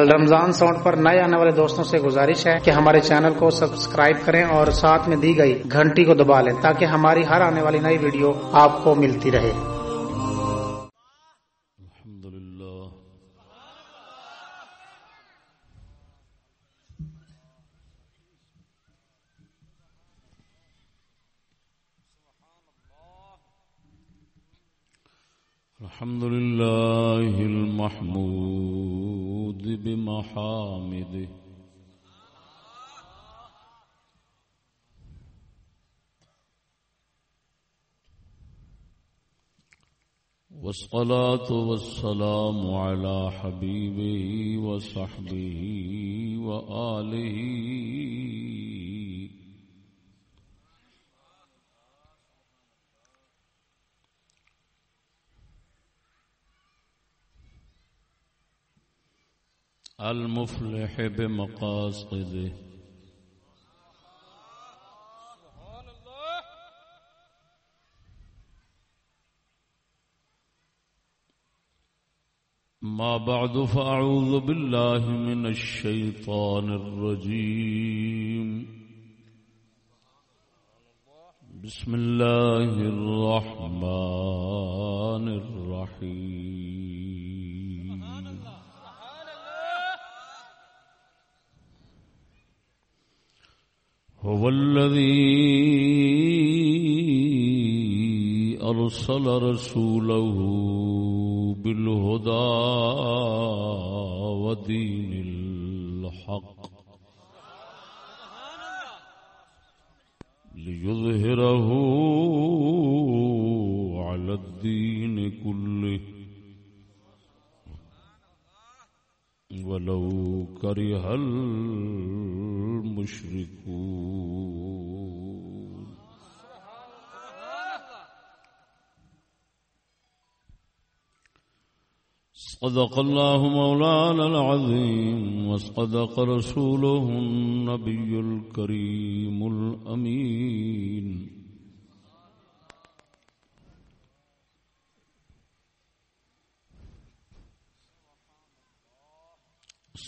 رمضان sound پر نئے آنے والے دوستوں سے گزارش ہے کہ ہمارے چینل کو سبسکرائب کریں اور ساتھ میں دی گئی گھنٹی کو دبا لیں تاکہ ہماری ہر آنے والی نئی ویڈیو آپ کو ملتی رہے۔ الحمد لله المحمود۔ بمحامده والصلاة والسلام على حبيبه وصحبه وآله المفلح بمقاصده. ما بعد فأعوذ بالله من الشيطان الرجيم. بسم الله الرحمن الرحيم. هو الذي أرسل رسوله بالهدى ودين الحق ليظهره على الدين كله. ولو كره المشركون. صدق الله مولانا العظيم وصدق رسوله النبي الكريم الأمين.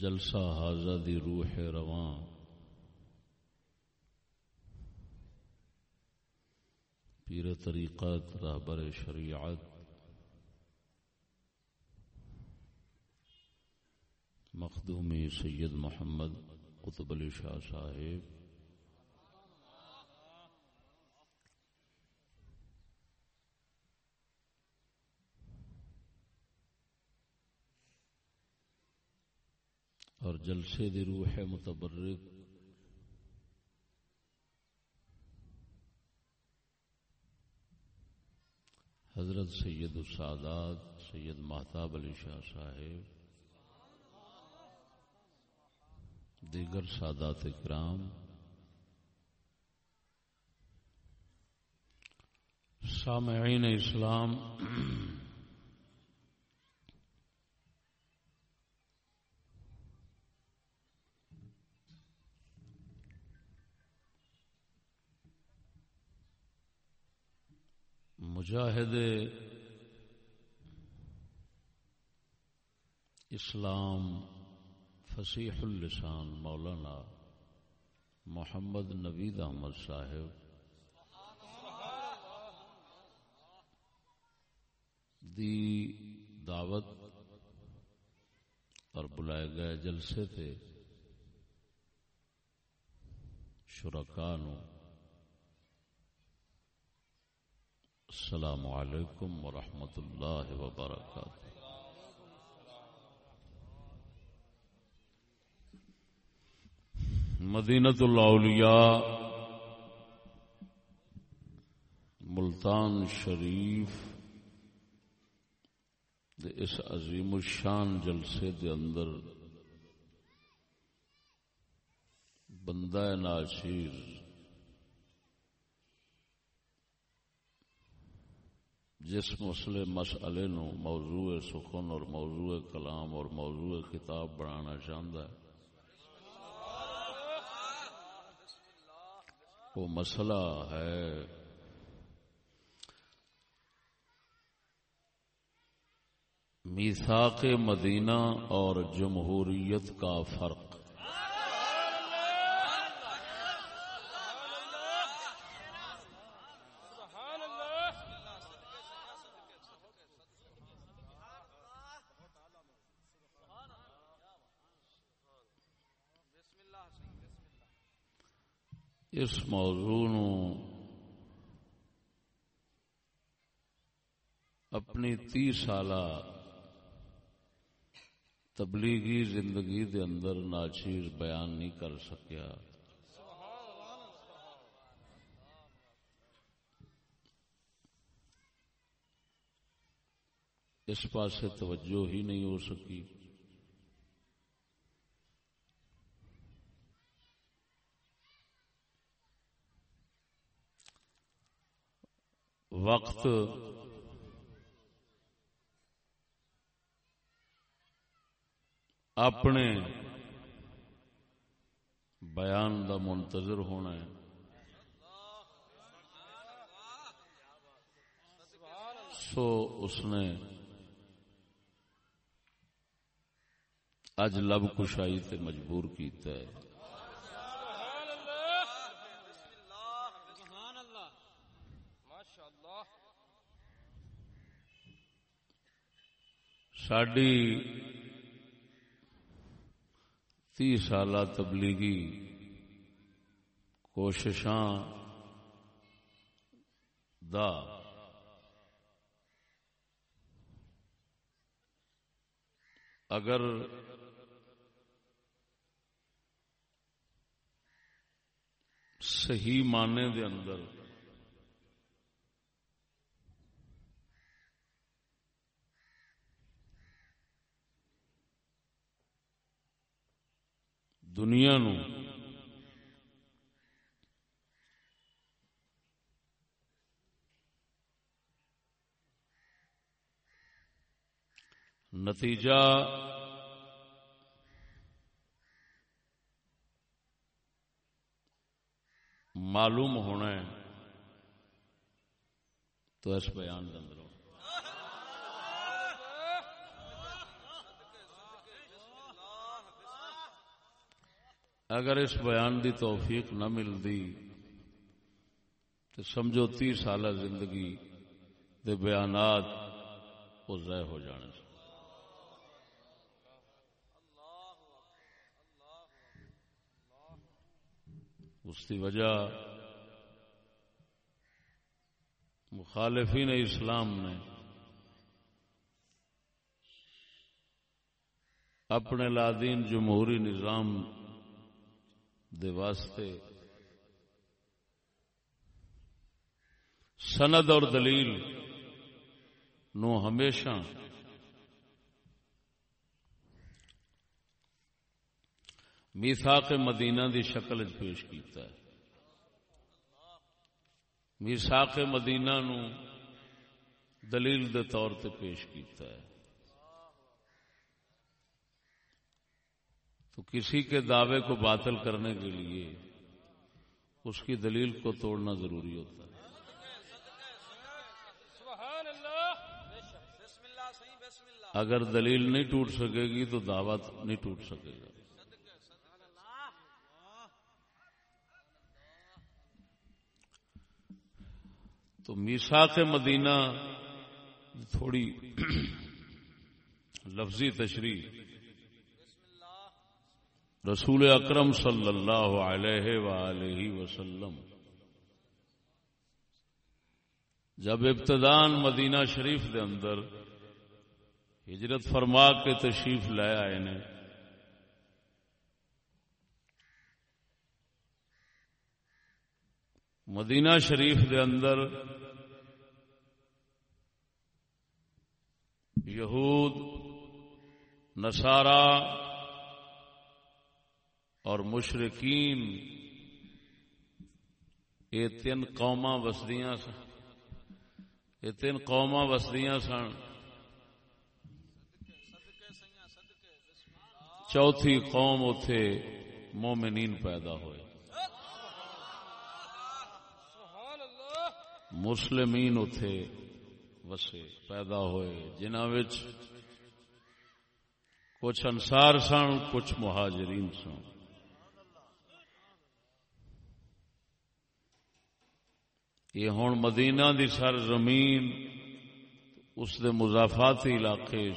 جلسہ حاضہ دی روح رواں۔ پیر طریقت رہبر شریعت۔ مخدومی سید محمد قطب علی شاہ صاحب اور جلسے دی روح متبرک۔ حضرت سید السادات، سید محتاب علی شاہ صاحب، دیگر سادات کرام، سامعین اسلام۔ مجاہد اسلام فصیح اللسان مولانا محمد نوید احمد صاحب دی دعوت اور بلائے گئے جلسے تھے شرکانوں السلام علیکم ورحمۃ اللہ وبرکاتہ۔ مدینت الاولیاء، ملتان شریف دے اس عظیم الشان جلسے دے اندر بندہ ناشیر جس مسئلے مسئلے نو موضوع سخن اور موضوع کلام اور موضوع کتاب بنانا چاہتا ہے۔ وہ مسئلہ ہے۔ میساک مدینہ اور جمہوریت کا فرق۔ اس موضوع نو اپنی تی سال تبلیغی زندگی دے اندر ناچیر بیان نہیں کر سکیا۔ اس پاس توجہ ہی نہیں ہو سکی۔ وقت۔ اپنے بیان دا منتظر ہونا ہے۔ سو اس نے اج لب کشائی تے مجبور کیتا ہے۔ ساڈی تی سال تبلیغی کوششاں دا اگر صحیح معنی دے اندر دنیا نو۔ نتیجہ۔ معلوم ہونا ہے۔ تو اس بیان کے اندر۔ اگر اس بیان دی توفیق نہ ملتی تو سمجھو تی سال زندگی دے بیانات وہ ضائع ہو جانے سے اس کی وجہ مخالفین اسلام نے اپنے لادین جمہوری نظام دے واسطے سند اور دلیل نو ہمیشہ میساک مدینہ دی شکل پیش کیتا ہے۔ میساک مدینہ نو دلیل دے طور تے پیش کیتا ہے۔ تو کسی کے دعوے کو باطل کرنے کے لیے اس کی دلیل کو توڑنا ضروری ہوتا ہے۔ اگر دلیل نہیں ٹوٹ سکے گی تو دعوت نہیں ٹوٹ سکے گا۔ تو میسا کے مدینہ، تھوڑی لفظی تشریح۔ رسول اکرم صلی اللہ علیہ وآلہ وسلم۔ جب ابتدان مدینہ شریف دے اندر ہجرت فرما کے تشریف لے آئے نے، مدینہ شریف دے اندر یہود، نصارہ اور مشرقین یہ تین قوما وسدیاں سن۔ یہ تین قوما وسدیاں سن۔ چوتھی قوم اتے مومنین پیدا ہوئے۔ مسلمین اتے وسے پیدا ہوئے۔ جنہ کچھ انسار سن، کچھ مہاجرین سن۔ یہ ہوں مدینہ دی سر زمین اس دے مضافاتی علاقے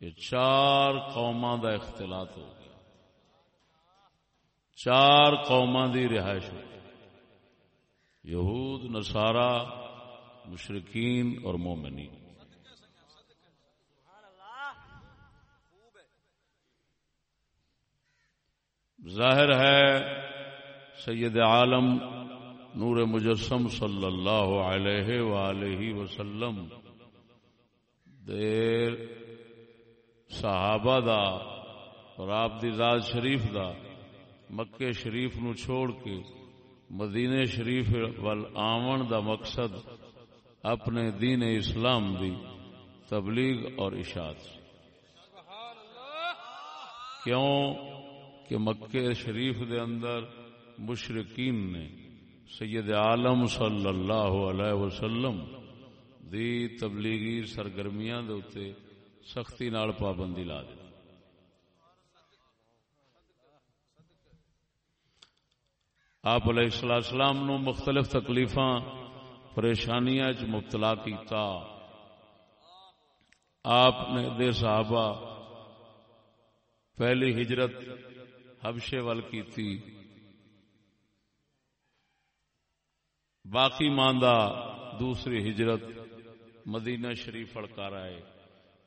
یہ چار قوما دا اختلاط ہو گیا۔ چار قوما دی رہائش ہو یہود، نصارہ مشرقین اور مومنین۔ ظاہر ہے، سید عالم نور مجسم صلی اللہ علیہ وآلہ وسلم دیر صحابہ دا اور آپ دی ذات شریف دا مکے شریف نو چھوڑ کے مدینے شریف وال آمن دا مقصد اپنے دین اسلام دی تبلیغ اور اشاعت کیوں کہ مکے شریف دے اندر مشرقین نے سید عالم صلی اللہ علیہ وسلم دی تبلیغی سرگرمیاں دے اتے سختی نال پابندی لا دی آپ علیہ السلام نو مختلف تکلیفاں، پریشانیاں چ مبتلا کیتا۔ آپ نے دے صحابہ پہلی ہجرت حبشے وال کی تھی باقی ماندہ دوسری ہجرت مدینہ شریف فڑکار آئے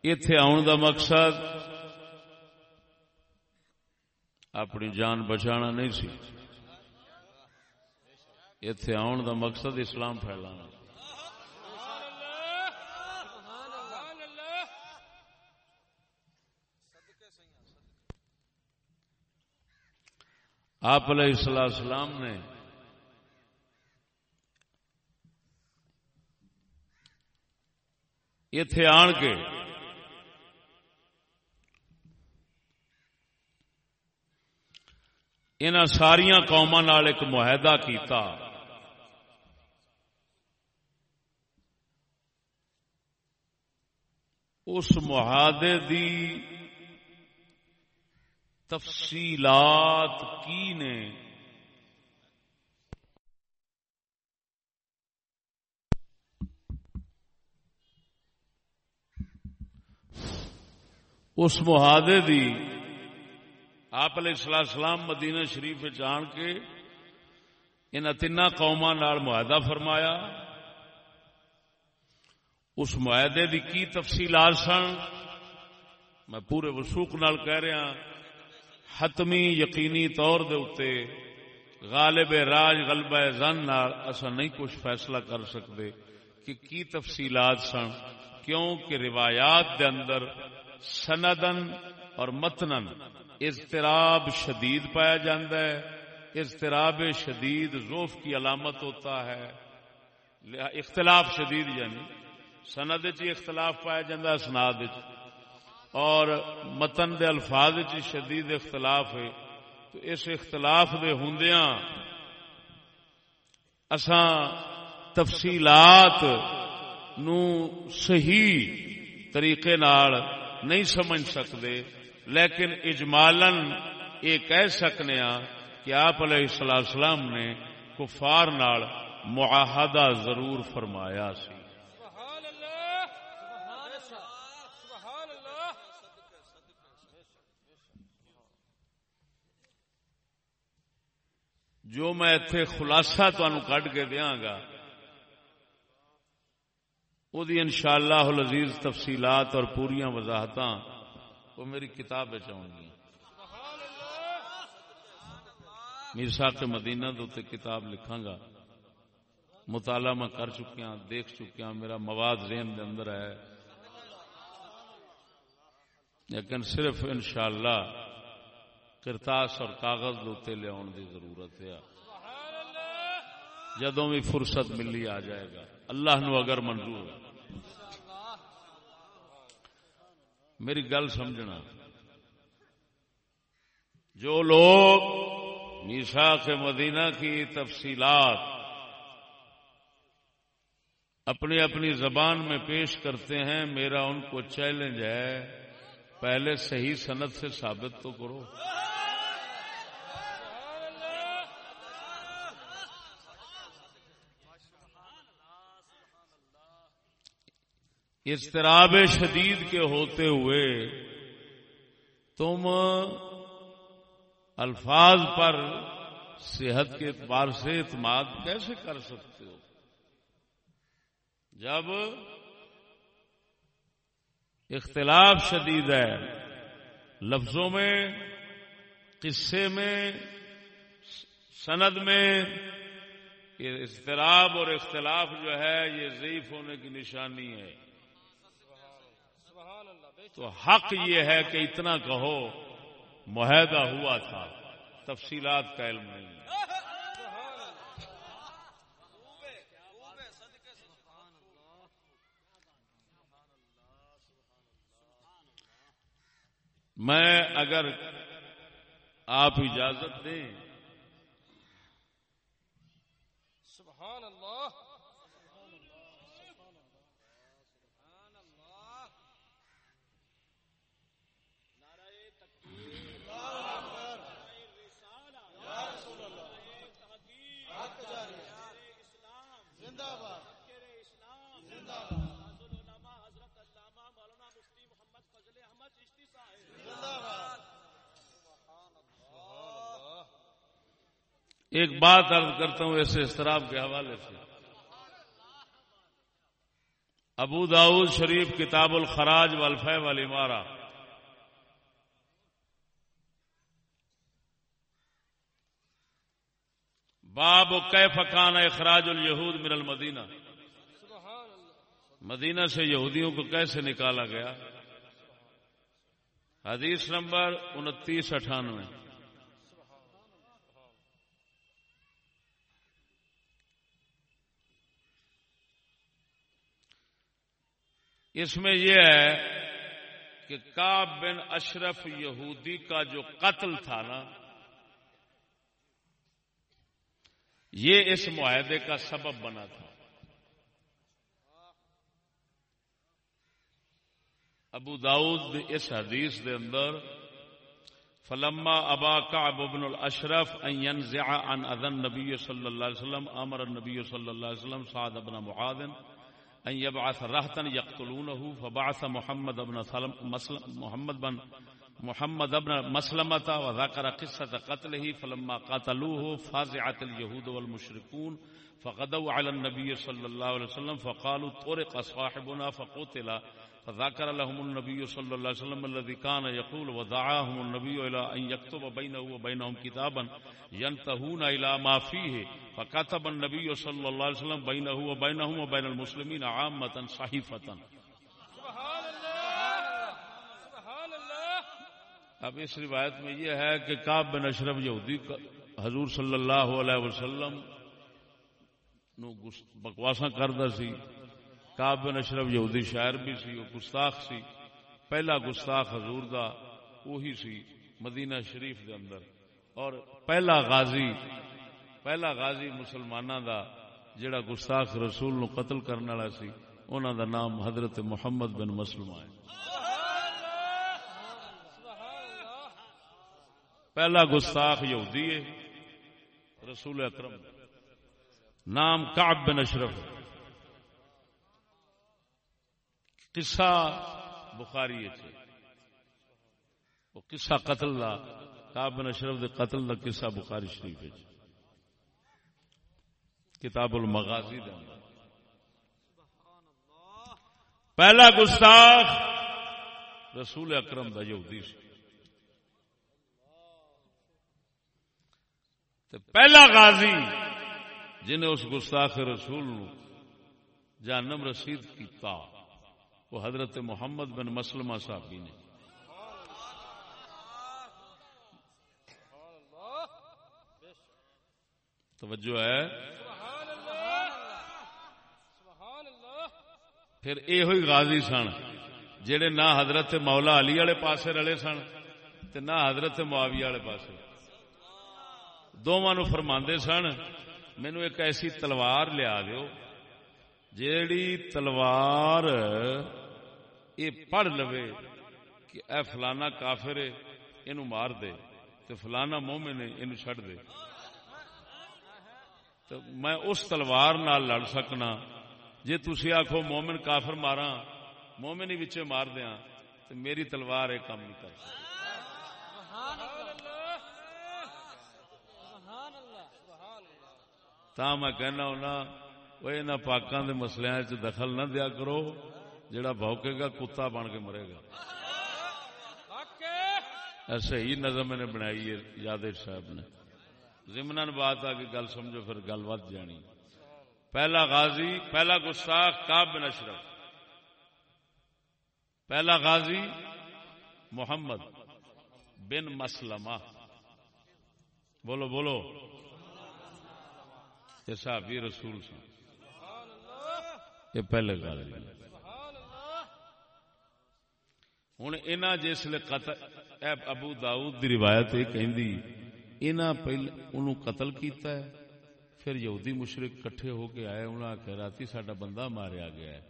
اتے آن دا مقصد اپنی جان بچانا نہیں سی۔ اتے آن دا مقصد اسلام پھیلانا۔ آپ علیہ السلام نے اتے آن کے۔ ان ساریا قوما ایک معاہدہ کیتا۔ اس معاہدے دی تفصیلات کی نے؟ اس معاہدے دی آپ علیہ السلام مدینہ شریف جان کے ان تین قوما معاہدہ فرمایا۔ اس معاہدے دی کی تفصیلات سن؟ میں پورے وسوخ نال کہہ رہا ہاں۔ حتمی یقینی طور دے اتے غالب راج غلبہ زن اصا نہیں کچھ فیصلہ کر سکتے کہ کی تفصیلات سن؟ کیوں کہ روایات دے اندر سندن اور متنن۔ اضطراب شدید پایا جاتا ہے۔ اضطراب شدید روف کی علامت ہوتا ہے۔ اختلاف شدید یعنی سند چ اختلاف پایا جاتا ہے سناد اور متن دے الفاظ چ شدید اختلاف ہے۔ تو اس اختلاف دے ہندیاں اساں تفصیلات نو صحیح طریقے نال نہیں سمجھ سکتے، لیکن اجمالن یہ کہہ سکنے ہاں کہ آپ علیہ السلام نے کفار نال معاہدہ ضرور فرمایا سی۔ جو میں اتے خلاصہ تمہیں کڈ کے دیا گا وہ ان شاء اللہ لذیذ تفصیلات اور پوریا وضاحت وہ میری کتاب بچاؤں گی۔ میر صاحب کے مدینہ دے کتاب لکھاں گا۔ مطالعہ میں کر چکیا دیکھ چکیا میرا مواد ذہن دے اندر ہے۔ لیکن صرف انشاءاللہ کرتاس اور کاغذ دوتے لیا دی ضرورت ہے۔ جدوں بھی فرصت ملی آ جائے گا۔ اللہ نو اگر منظور۔ میری گل سمجھنا۔ جو لوگ میسا کے مدینہ کی تفصیلات اپنی اپنی زبان میں پیش کرتے ہیں، میرا ان کو چیلنج ہے۔ پہلے صحیح صنعت سے ثابت تو کرو۔ اضطراب شدید کے ہوتے ہوئے تم الفاظ پر صحت کے اعتبار سے اعتماد کیسے کر سکتے ہو؟ جب اختلاف شدید ہے، لفظوں میں، قصے میں، سند میں اضطراب اور اختلاف جو ہے، یہ ضعیف ہونے کی نشانی ہے۔ تو حق یہ ہے کہ اتنا کہو، معاہدہ ہوا تھا، تفصیلات کا علم نہیں۔ میں اگر آپ اجازت دیں۔ سبحان اللہ۔ ایک بات عرض کرتا ہوں ایسے استراب کے حوالے سے۔ ابو داود شریف کتاب الخراج والف والی مارا باب و فکان اخراج الہود من المدینہ۔ مدینہ سے یہودیوں کو کیسے نکالا گیا؟ حدیث نمبر انتیس اٹھانوے۔ اس میں یہ ہے کہ کاب بن اشرف یہودی کا جو قتل تھا نا، یہ اس معاہدے کا سبب بنا تھا۔ ابو داؤد اس حدیث دے اندر، فلما ابا کعب بن الاشرف ان ينزع عن اذن نبی صلی اللہ علیہ وسلم، امر النبی صلی اللہ علیہ وسلم سعد بن معاذ ان يبعث رهتا يقتلونه فبعث محمد بن محمد بن محمد بن مسلمة وذكر قصة قتله، فلما قتلوه فازعت اليهود والمشركون فغدوا على النبي صلى الله عليه وسلم فقالوا طرق صاحبنا، فقتل فذكر لهم النبي صلى الله عليه وسلم الذي كان يقول ودعاهم النبي إلى أن يكتب بينه وبينهم كتابا ينتهون إلى ما فيه. فكتب النبي صلى الله عليه وسلم بينه وبينهم وبين المسلمين عامة صحيفة. اب اس روایت میں یہ ہے کہ کاب بن اشرف یہودی حضور صلی اللہ علیہ وسلم نو بکواسا کردا سی۔ کاب بن اشرف یہودی شاعر بھی سی، وہ گستاخ سی۔ پہلا گستاخ حضور دا، وہی سی مدینہ شریف دے اندر۔ اور پہلا غازی پہلا غازی مسلمانہ دا، جڑا گستاخ رسول نو قتل کرنے والا سی، انہاں دا نام حضرت محمد بن مسلمہ ہے۔ پہلا گستاخ یہودی ہے، رسول اکرم۔ نام کعب بن اشرف۔ قصہ بخاری جی۔ وہ قصہ قتل دا، کعب بن اشرف دے قتل دا قصہ بخاری شریف ہے جی۔ کتاب المغازی دے اندر۔ پہلا گستاخ رسول اکرم دا یہودی سی۔ پہلا غازی جنہیں اس گستاخ رسول جانم رسید کیتا۔ وہ حضرت محمد بن مسلمہ صاحبی نے توجہ ہے؟ پھر یہ ہوئی غازی سن جڑے نہ حضرت مولا علی والے پاسے رلے سن تے نہ حضرت معاویہ والے پاسے۔ دونوں نو سن مینو ایک ایسی تلوار لیا دیو، جیڑی تلوار یہ پڑھ لوے کہ اے فلانا کافر ہے، اینو مار دے تے فلانا مومن ہے، اینو چھڑ دے۔ تو میں اس تلوار نال لڑ سکنا، جے تسی آکھو مومن کافر مارا مومن ہی وچے مار دیاں تو میری تلوار یہ کام نہیں کر سکتی۔ تا میں کہنا ہونا وہ انہاں پاکاں دے مسلیاں دخل نہ دیا کرو۔ جڑا بھوکے گا کتا بن کے مرے گا۔ ایسے ہی نظم نے بنائی ہے یادر صاحب نے۔ ضمن بات آ کہ گل سمجھو پھر گل ود جانی۔ پہلا غازی پہلا گستاخ کاب بن اشرف۔ پہلا غازی محمد بن مسلمہ۔ بولو بولو۔ یہ صحابی رسول سے یہ پہلے غازی۔ ہوں انہاں جسل قتل ابو داؤد دی روایت یہ کہندی انہاں پہلے انہوں قتل کیتا ہے، پھر یہودی مشرق کٹھے ہو کے آئے، انہوں نے آخیا راتی ساڈا بندہ ماریا گیا ہے۔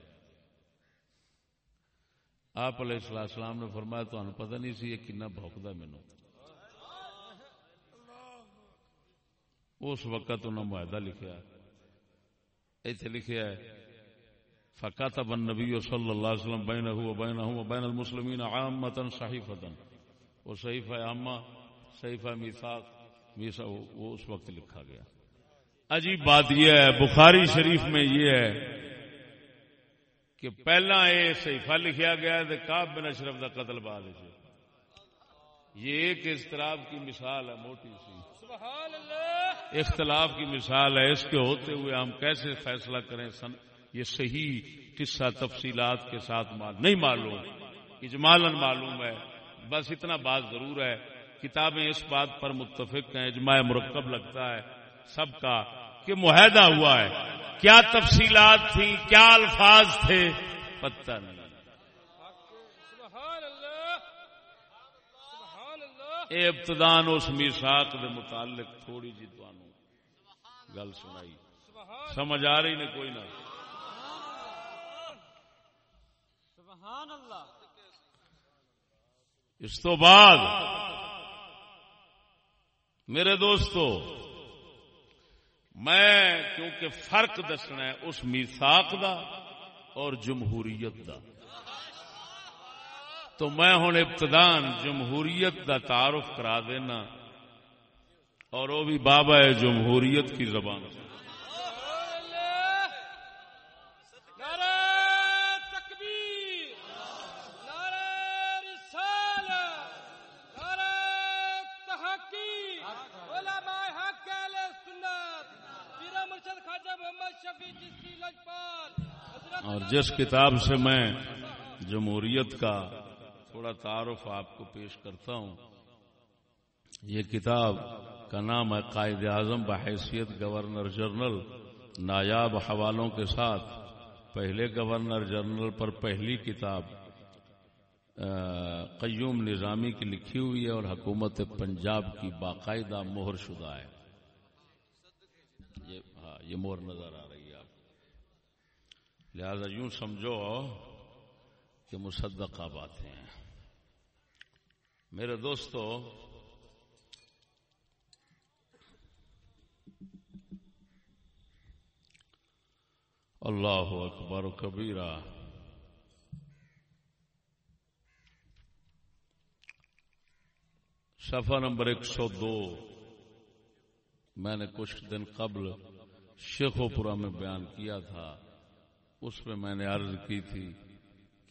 آپ علیہ السلام السلام نے فرمایا تو پتہ نہیں سی یہ کنا بھوکدا مینو اس وقت انہوں نے معاہدہ لکھیا۔ ایتھے لکھیا ہے فكتب النبي صلى الله عليه وسلم بينه وبينه وبين المسلمين عامة صحيفة۔ وصحيفة عامة صحيفة ميثاق وہ اس وقت لکھا گیا۔ عجیب بات یہ ہے بخاری شریف میں یہ ہے کہ پہلا یہ صحیفہ لکھیا گیا ہے کاب بن اشرف کا قتل بعد یہ ایک اضطراب کی مثال ہے موٹی سی۔ سبحان اللہ! اختلاف کی مثال ہے اس کے ہوتے ہوئے ہم کیسے فیصلہ کریں؟ سن یہ صحیح قصہ تفصیلات کے ساتھ نہیں معلوم، اجمالاً معلوم ہے۔ بس اتنا بات ضرور ہے، کتابیں اس بات پر متفق ہیں، اجماع مرکب لگتا ہے سب کا کہ معاہدہ ہوا ہے۔ کیا تفصیلات تھیں، کیا الفاظ تھے؟ پتہ نہیں۔ اے ابتدان اس میساک دے متعلق تھوڑی جی تانوں گل سنائی۔ سمجھ آ رہی نے کوئی نہ؟ اس تو بعد میرے دوستو، میں کیونکہ فرق دسنا ہے اس میساک دا اور جمہوریت دا۔ تو میں ہوں ابتدان جمہوریت دا تعارف کرا دینا اور وہ بھی بابا ہے جمہوریت کی زبان۔ سے نعرہ تکبیر نعرہ رسالت نعرہ تحقیق علماء حق اہل سنت پیر مرشد خواجہ محمد شفیع چشتی لجپال حضرت اور جس کتاب سے میں جمہوریت کا تھوڑا تعارف آپ کو پیش کرتا ہوں، یہ کتاب کا نام ہے قائد اعظم بحیثیت گورنر جنرل نایاب حوالوں کے ساتھ، پہلے گورنر جنرل پر پہلی کتاب قیوم نظامی کی لکھی ہوئی ہے اور حکومت پنجاب کی باقاعدہ مہر شدہ ہے۔ یہ ہاں یہ مہر نظر آ رہی ہے۔ لہذا یوں سمجھو کہ مصدقہ باتیں ہیں۔ میرے دوستو، اللہ اکبر و کبیرہ۔ صفحہ نمبر ایک سو دو۔ میں نے کچھ دن قبل شیخو پورا میں بیان کیا تھا۔ اس میں میں نے عرض کی تھی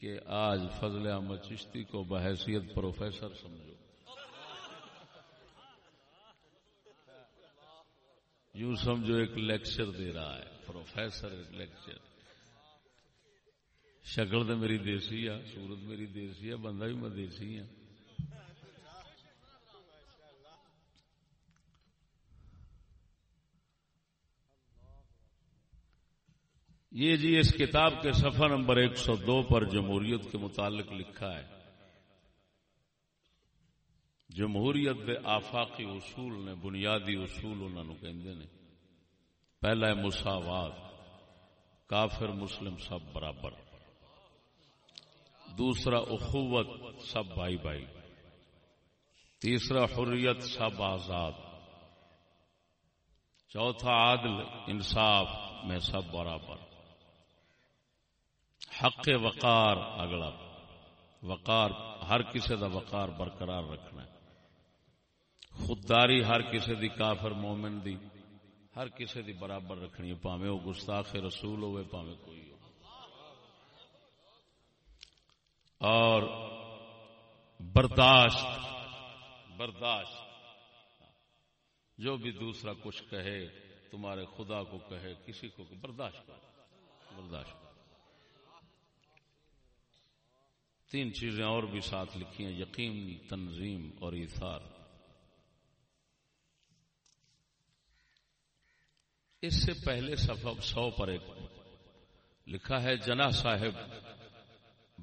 کہ آج فضل احمد چشتی کو بحیثیت پروفیسر سمجھو۔ یوں سمجھو ایک لیکچر دے رہا ہے، پروفیسر ایک لیکچر۔ شکل تو میری دیسی ہے، صورت میری دیسی ہے، بندہ بھی میں دیسی ہوں یہ جی اس کتاب کے صفحہ نمبر ایک سو دو پر جمہوریت کے متعلق لکھا ہے۔ جمہوریت دے آفاقی اصول نے، بنیادی اصول انہوں نے کہندے نے۔ پہلا ہے مساوات، کافر، مسلم سب برابر۔ دوسرا اخوت، سب بھائی بھائی۔ تیسرا حریت، سب آزاد۔ چوتھا عادل انصاف میں سب برابر۔ حق وقار، اگلا۔ وقار، ہر کسی دا وقار برقرار رکھنا ہے۔ خودداری ہر کسی دی، کافر مومن دی، ہر کسی دی برابر رکھنی ہے۔ پاوے وہ گستاخ رسول ہوئے پاوے کوئی ہو۔ اور برداشت برداشت۔ جو بھی دوسرا کچھ کہے، تمہارے خدا کو کہے، کسی کو برداشت کر برداشت کر تین چیزیں اور بھی ساتھ لکھی ہیں، یقین، تنظیم اور ایثار۔ اس سے پہلے سو پر ایک لکھا ہے جنا صاحب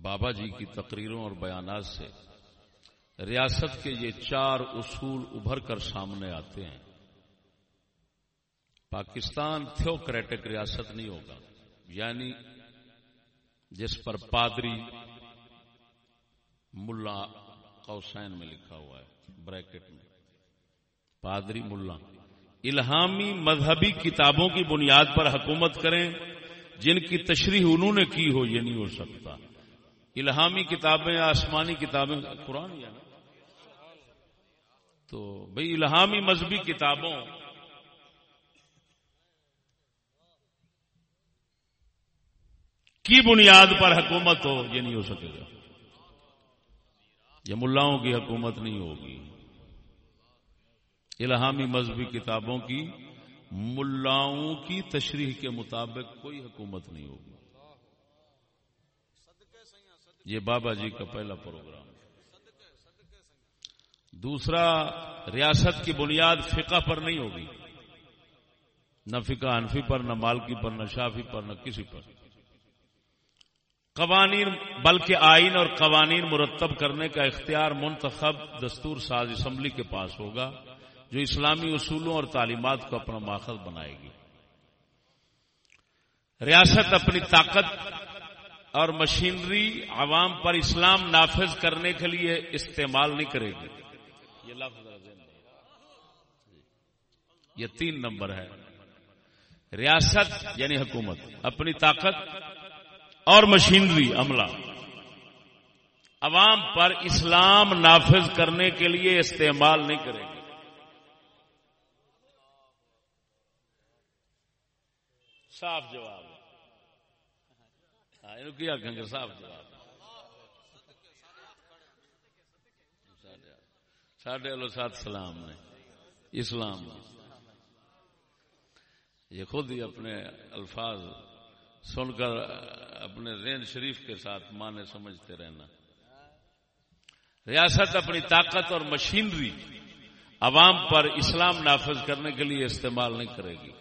بابا جی کی تقریروں اور بیانات سے ریاست کے یہ چار اصول ابھر کر سامنے آتے ہیں۔ پاکستان تھوکریٹک ریاست نہیں ہوگا یعنی جس پر پادری ملا قوسین میں لکھا ہوا ہے، بریکٹ میں۔ پادری ملا۔ الہامی مذہبی کتابوں کی بنیاد پر حکومت کریں، جن کی تشریح انہوں نے کی ہو، یہ نہیں ہو سکتا۔ الہامی کتابیں، آسمانی کتابیں، قرآن یا نا؟ تو بھئی الہامی مذہبی کتابوں۔ کی بنیاد پر حکومت ہو، یہ نہیں ہو سکے گا۔ یہ ملاؤں کی حکومت نہیں ہوگی۔ الہامی مذہبی کتابوں کی ملاؤں کی تشریح کے مطابق کوئی حکومت نہیں ہوگی۔ یہ بابا جی کا پہلا پروگرام۔ دوسرا، ریاست کی بنیاد فقہ پر نہیں ہوگی۔ نہ فقہ انفی پر، نہ مالکی پر، نہ شافی پر، نہ کسی پر۔ قوانین، بلکہ آئین اور قوانین مرتب کرنے کا اختیار منتخب دستور ساز اسمبلی کے پاس ہوگا، جو اسلامی اصولوں اور تعلیمات کو اپنا ماخذ بنائے گی۔ ریاست اپنی طاقت اور مشینری عوام پر اسلام نافذ کرنے کے لیے استعمال نہیں کرے گی۔ یہ لفظ یہ تین نمبر ہے۔ ریاست یعنی حکومت، اپنی طاقت اور مشینری عملہ۔ عوام پر اسلام نافذ کرنے کے لیے استعمال نہیں کرے گی۔ صاف جواب۔ ہاں، کیا آخیں گے صاف جواب۔ ساڈے والو سات سلام نے۔ اسلام۔ یہ خود ہی اپنے الفاظ سن کر اپنے رین شریف کے ساتھ مانے سمجھتے رہنا۔ ریاست اپنی طاقت اور مشینری عوام پر اسلام نافذ کرنے کے لیے استعمال نہیں کرے گی۔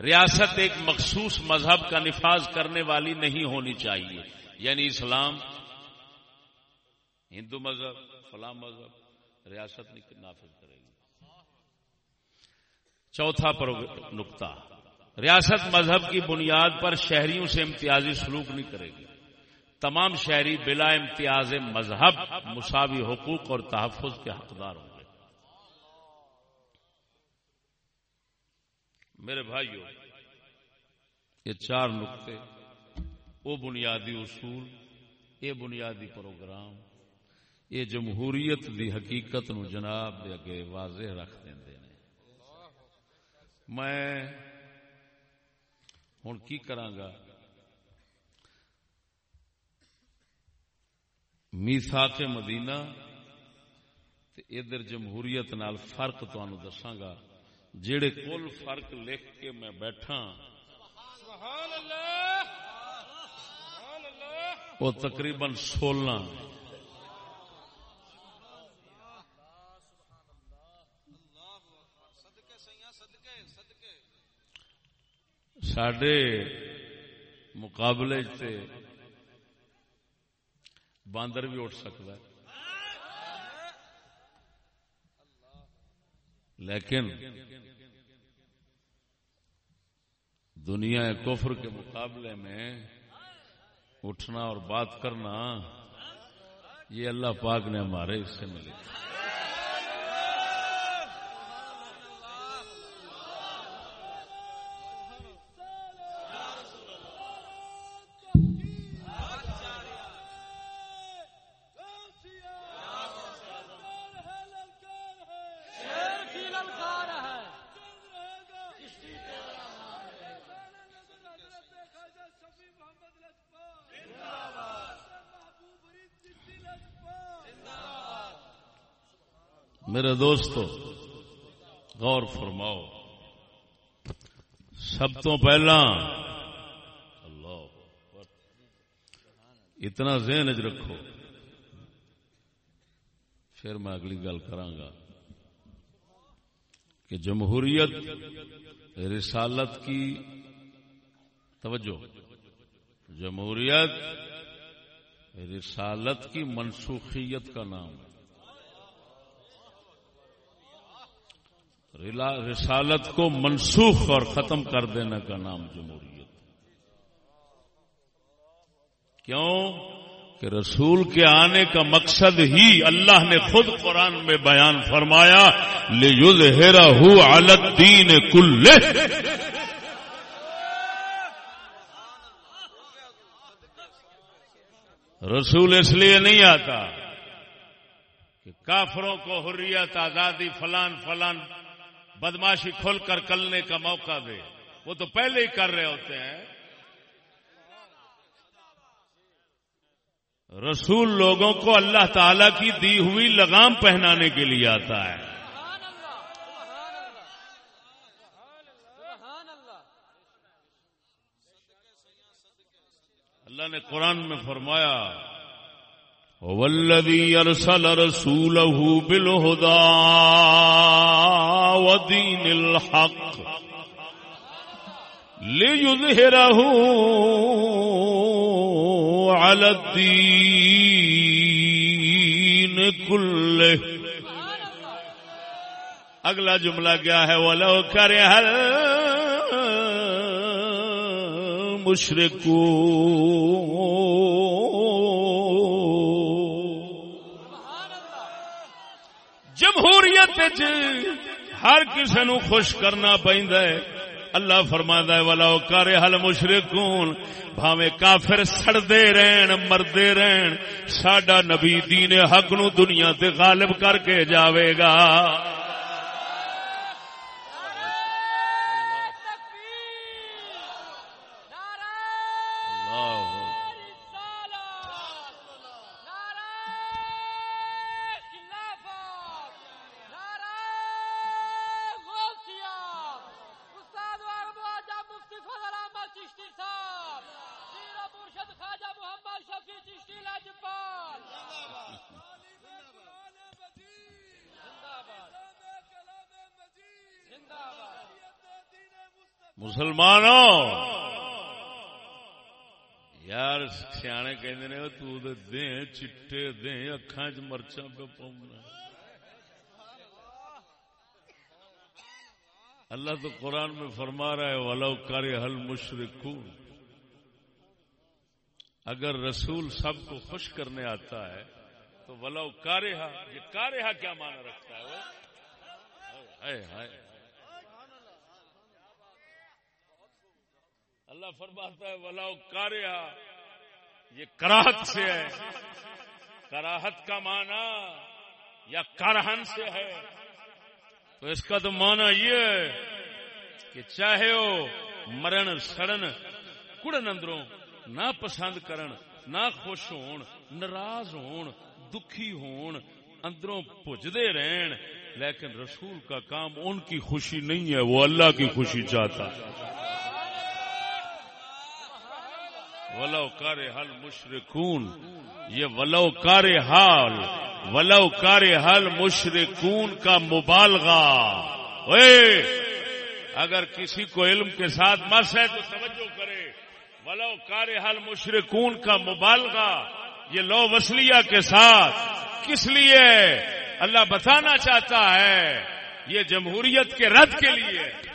ریاست ایک مخصوص مذہب کا نفاذ کرنے والی نہیں ہونی چاہیے۔ یعنی اسلام، ہندو مذہب، فلاں مذہب، ریاست نافذ کرے گی۔ چوتھا نقطہ۔ ریاست مذہب کی بنیاد پر شہریوں سے امتیازی سلوک نہیں کرے گی۔ تمام شہری بلا امتیاز مذہب، مساوی حقوق اور تحفظ کے حقدار ہوں گے۔ میرے بھائیوں یہ چار نقطے، وہ بنیادی اصول، یہ بنیادی پروگرام، یہ جمہوریت دی حقیقت نو جناب دے اگے واضح رکھ دیں میں ہوں کی کرانگا میسا کے مدینہ ادھر جمہوریت نال فرق تمہوں دساگا جڑے کل فرق لکھ کے میں بیٹھا وہ تقریباً سولہ۔ سڈے مقابلے تے باندر بھی اٹھ سکتا ہے۔ لیکن دنیا کفر کے مقابلے میں اٹھنا اور بات کرنا یہ اللہ پاک نے ہمارے حصے میں لکھا۔ دوستو، غور فرماؤ۔ سب تو پہلا، اللہ اتنا ذہن چ رکھو۔ پھر میں اگلی گل گا کہ جمہوریت، رسالت کی توجہ۔ جمہوریت، رسالت کی منسوخیت کا نام ہے۔ رسالت کو منسوخ اور ختم کر دینے کا نام جمہوریت کیوں؟ کہ رسول کے آنے کا مقصد ہی اللہ نے خود قرآن میں بیان فرمایا لِيُظْهِرَهُ عَلَى الدِّينِ كُلِّهِ۔ رسول اس لیے نہیں آتا کہ کافروں کو حریت، آزادی، فلان فلان بدماشی کھول کر کرنے کا موقع دے۔ وہ تو پہلے ہی کر رہے ہوتے ہیں۔ رسول لوگوں کو اللہ تعالی کی دی ہوئی لگام پہنانے کے لیے آتا ہے۔ اللہ نے قرآن میں فرمایا والذی ارسل رسوله بالهدى ودین الحق ليظهره على الدين كله. اگلا جملہ کیا ہے، ولو کرے ہر مشرکو ہر کسی نو خوش کرنا پہندا ہے۔ اللہ فرماندا ہے والا کرے حل مشرکون بھاویں کافر سڑدے رہن، مردے رہن۔ ساڈا نبی دین حق نو دنیا تے غالب کر کے جاوے گا۔ مسلمانوں. یار، سیانے کہندے نے، تو دیں، چٹے دیں، اکھاں چ مرچاں پہ پاؤنا. اللہ تو قرآن میں فرما رہا ہے، ولو کرے حل مشرکون اگر رسول سب کو خوش کرنے آتا ہے، تو ولو کارہا یہ کارہا کیا معنی رکھتا ہے وہ؟ ہائے ہائے۔ اللہ فرماتا ہے ولاؤ کاریا یہ کراہت سے ہے۔ کراہت کا معنی یا کرہن سے ہے۔ تو اس کا تو معنی یہ ہے کہ چاہے وہ مرن، سڑن، کڑن اندروں نہ پسند کرن، نہ خوش ہون، ناراض ہون، دکھی ہون، اندروں پجدے رہن، لیکن رسول کا کام ان کی خوشی نہیں ہے، وہ اللہ کی خوشی چاہتا ہے۔ ولو کار حل مشرکون، یہ ولو کار حال، ولو کار حل مشرکون کا مبالغہ۔ اے اگر کسی کو علم کے ساتھ مس ہے تو توجہ کرے۔ ولو کار حل مشرقون کا مبالغہ، یہ لو وسلیہ کے ساتھ۔ کس لیے؟ اللہ بتانا چاہتا ہے، یہ جمہوریت کے رد کے لیے۔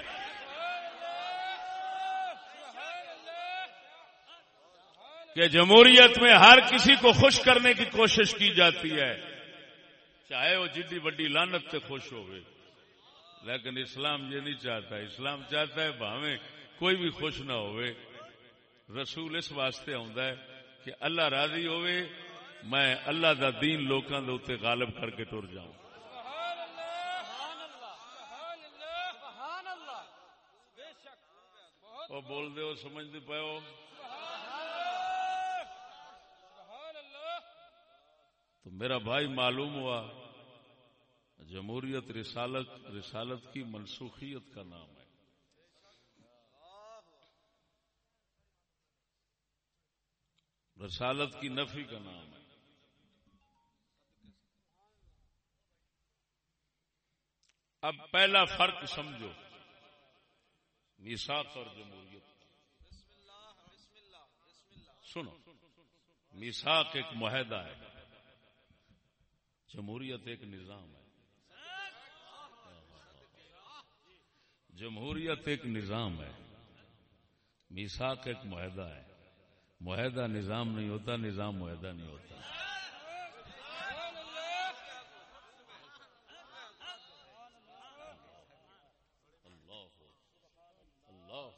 کہ جمہوریت میں ہر کسی کو خوش کرنے کی کوشش کی جاتی ہے چاہے وہ جدی وڈی لانت سے خوش ہوئے لیکن اسلام یہ نہیں چاہتا اسلام چاہتا ہے بھاویں کوئی بھی خوش نہ ہوئے رسول اس واسطے ہے کہ اللہ راضی ہوئے میں اللہ دا دین لوکاں دے اوتے غالب کر کے ٹر جاؤں سبحان اللہ سبحان اللہ سبحان اللہ بے شک بہت وہ بول دے ہو سمجھ دے پے ہو سبحان اللہ تو میرا بھائی معلوم ہوا جمہوریت رسالت رسالت کی منسوخیت کا نام ہے۔ رسالت کی نفی کا نام ہے۔ اب پہلا فرق سمجھو میساک اور جمہوریت۔ سنو میساک ایک معاہدہ ہے۔ جمہوریت ایک نظام ہے۔ جمہوریت ایک نظام ہے۔ میساک ایک معاہدہ ہے۔ معاہدہ نظام نہیں ہوتا، نظام معاہدہ نہیں ہوتا۔ اللہ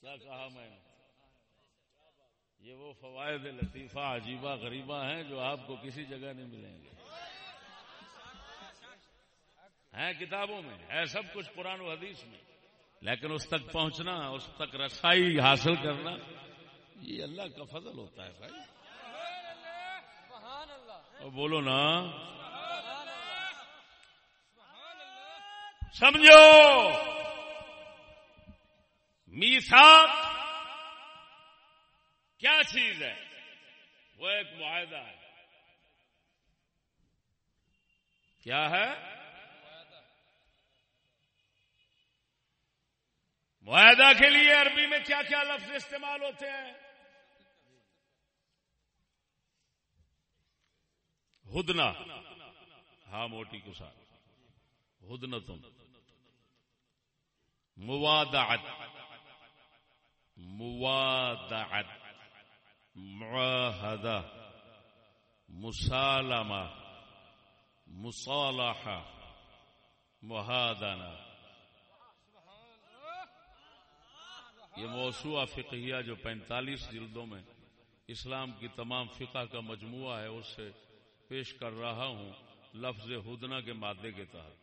کیا کہا میں نے۔ یہ وہ فوائد لطیفہ عجیبہ غریبہ ہیں جو آپ کو کسی جگہ نہیں ملیں گے۔ ہیں کتابوں میں، ہے سب کچھ قرآن و حدیث میں۔ لیکن اس تک پہنچنا، اس تک رسائی حاصل کرنا، یہ اللہ کا فضل ہوتا ہے بھائی۔ اور بولو نا۔ سمجھو۔ میساک کیا چیز ہے؟ وہ ایک معاہدہ ہے۔ کیا ہے؟ معاہدہ کے لیے عربی میں کیا کیا لفظ استعمال ہوتے ہیں؟ ہدنا۔ ہاں موٹی کے ساتھ۔ ہدنتن۔ موادعت۔ موادعت۔ معاہدہ، مسالمہ، مصالحہ محادنہ یہ موضوع فقہیہ جو پینتالیس جلدوں میں اسلام کی تمام فقہ کا مجموعہ ہے، اس سے پیش کر رہا ہوں لفظ ہدنا کے مادے کے تحت۔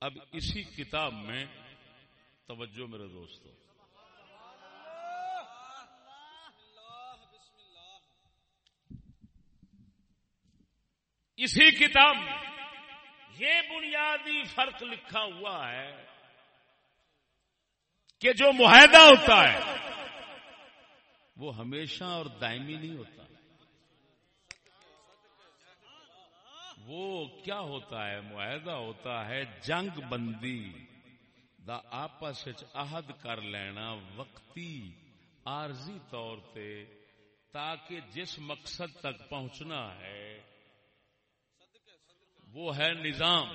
اب اسی کتاب میں توجہ میرے دوستوں اسی کتاب میں یہ بنیادی فرق لکھا ہوا ہے کہ جو معاہدہ ہوتا ہے وہ ہمیشہ اور دائمی نہیں ہوتا۔ وہ کیا ہوتا ہے؟ معاہدہ ہوتا ہے جنگ بندی۔ دا آپس عہد کر لینا وقتی، عارضی طور پہ تاکہ جس مقصد تک پہنچنا ہے وہ ہے نظام۔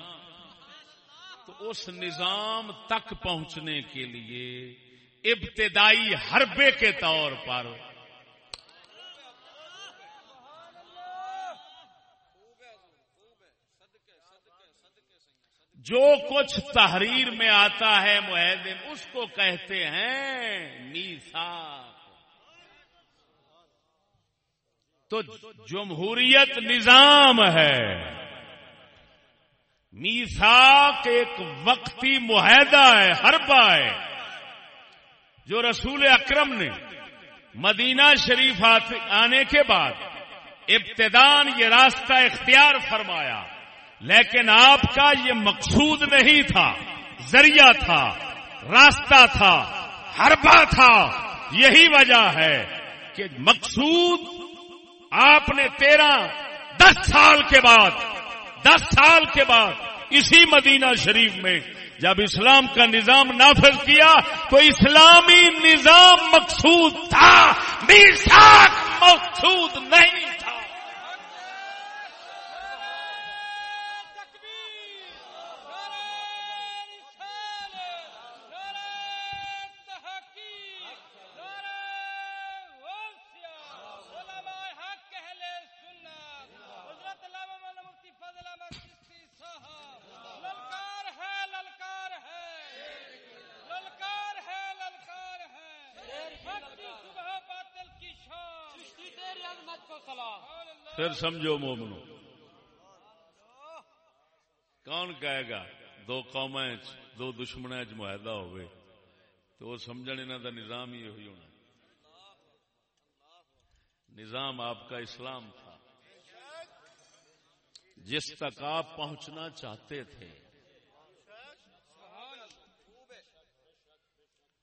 تو اس نظام تک پہنچنے کے لیے ابتدائی حربے کے طور پر جو کچھ تحریر میں آتا ہے معاہدے اس کو کہتے ہیں میسا تو جمہوریت نظام ہے۔ میساک ایک وقتی معاہدہ ہے، حربہ ہے، جو رسول اکرم نے مدینہ شریف آنے کے بعد ابتدان یہ راستہ اختیار فرمایا، لیکن آپ کا یہ مقصود نہیں تھا، ذریعہ تھا، راستہ تھا، حربہ تھا۔ یہی وجہ ہے کہ مقصود آپ نے تیرہ دس سال کے بعد دس سال کے بعد اسی مدینہ شریف میں جب اسلام کا نظام نافذ کیا تو اسلامی نظام مقصود تھا مقصود نہیں تھا للکار ہے للکار ہے للکار ہے للکار ہے حق کی صبح باطل کی شام تیری عظمت کو سلام پھر سمجھو مومنو۔ کون کہے گا؟ دو قومیں چ- دو دشمنوں چ معاہدہ ہوئے۔ تو وہ سمجھن انہوں دا نظام ہی یہی ہونا۔ نظام آپ کا اسلام تھا۔ جس تک آپ پہنچنا چاہتے تھے۔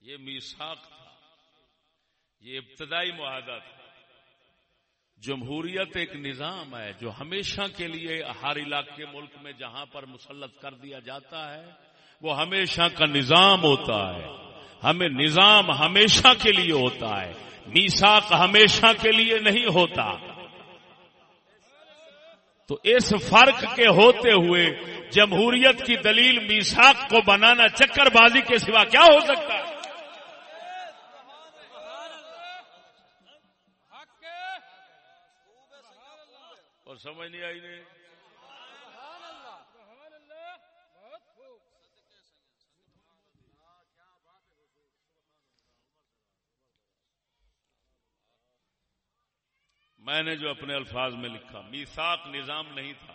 یہ میساک تھا۔ یہ ابتدائی معاہدہ تھا۔ جمہوریت ایک نظام ہے جو ہمیشہ کے لیے ہر علاقے ملک میں جہاں پر مسلط کر دیا جاتا ہے، وہ ہمیشہ کا نظام ہوتا ہے۔ ہمیں نظام ہمیشہ کے لیے ہوتا ہے میساک ہمیشہ کے لیے نہیں ہوتا۔ تو اس فرق کے ہوتے ہوئے جمہوریت کی دلیل میساک کو بنانا چکر بازی کے سوا کیا ہو سکتا ہے حق کے اور سمجھ نہیں آئی نہیں میں نے جو اپنے الفاظ میں لکھا میساک نظام نہیں تھا،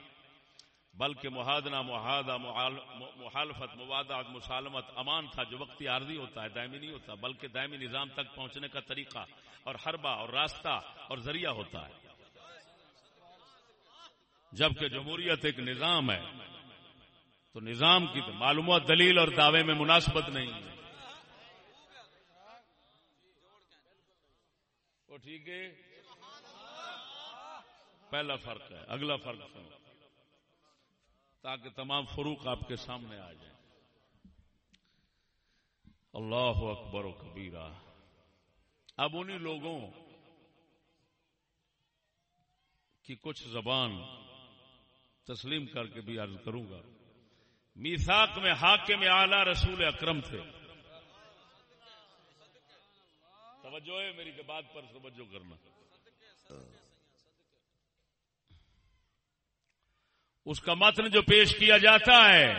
بلکہ محادنہ محادہ محال- محالفت موادات مسالمت امان تھا جو وقتی عارضی ہوتا ہے، دائمی نہیں ہوتا، بلکہ دائمی نظام تک پہنچنے کا طریقہ اور حربہ اور راستہ اور ذریعہ ہوتا ہے۔ جبکہ جمہوریت ایک نظام ہے، تو نظام کی تو معلومات دلیل اور دعوے میں مناسبت نہیں ہے۔ وہ ٹھیک ہے؟ پہلا فرق ہے، اگلا فرق سنو۔ تاکہ تمام فروق آپ کے سامنے آ جائیں۔ اللہ اکبر و کبیرہ۔ اب انہی لوگوں کی کچھ زبان تسلیم کر کے بھی عرض کروں گا۔ میساک میں حاکم اعلی رسول اکرم تھے۔ توجہ ہے میری کے بات پر توجہ کرنا۔ اس کا متن جو پیش کیا جاتا ہے،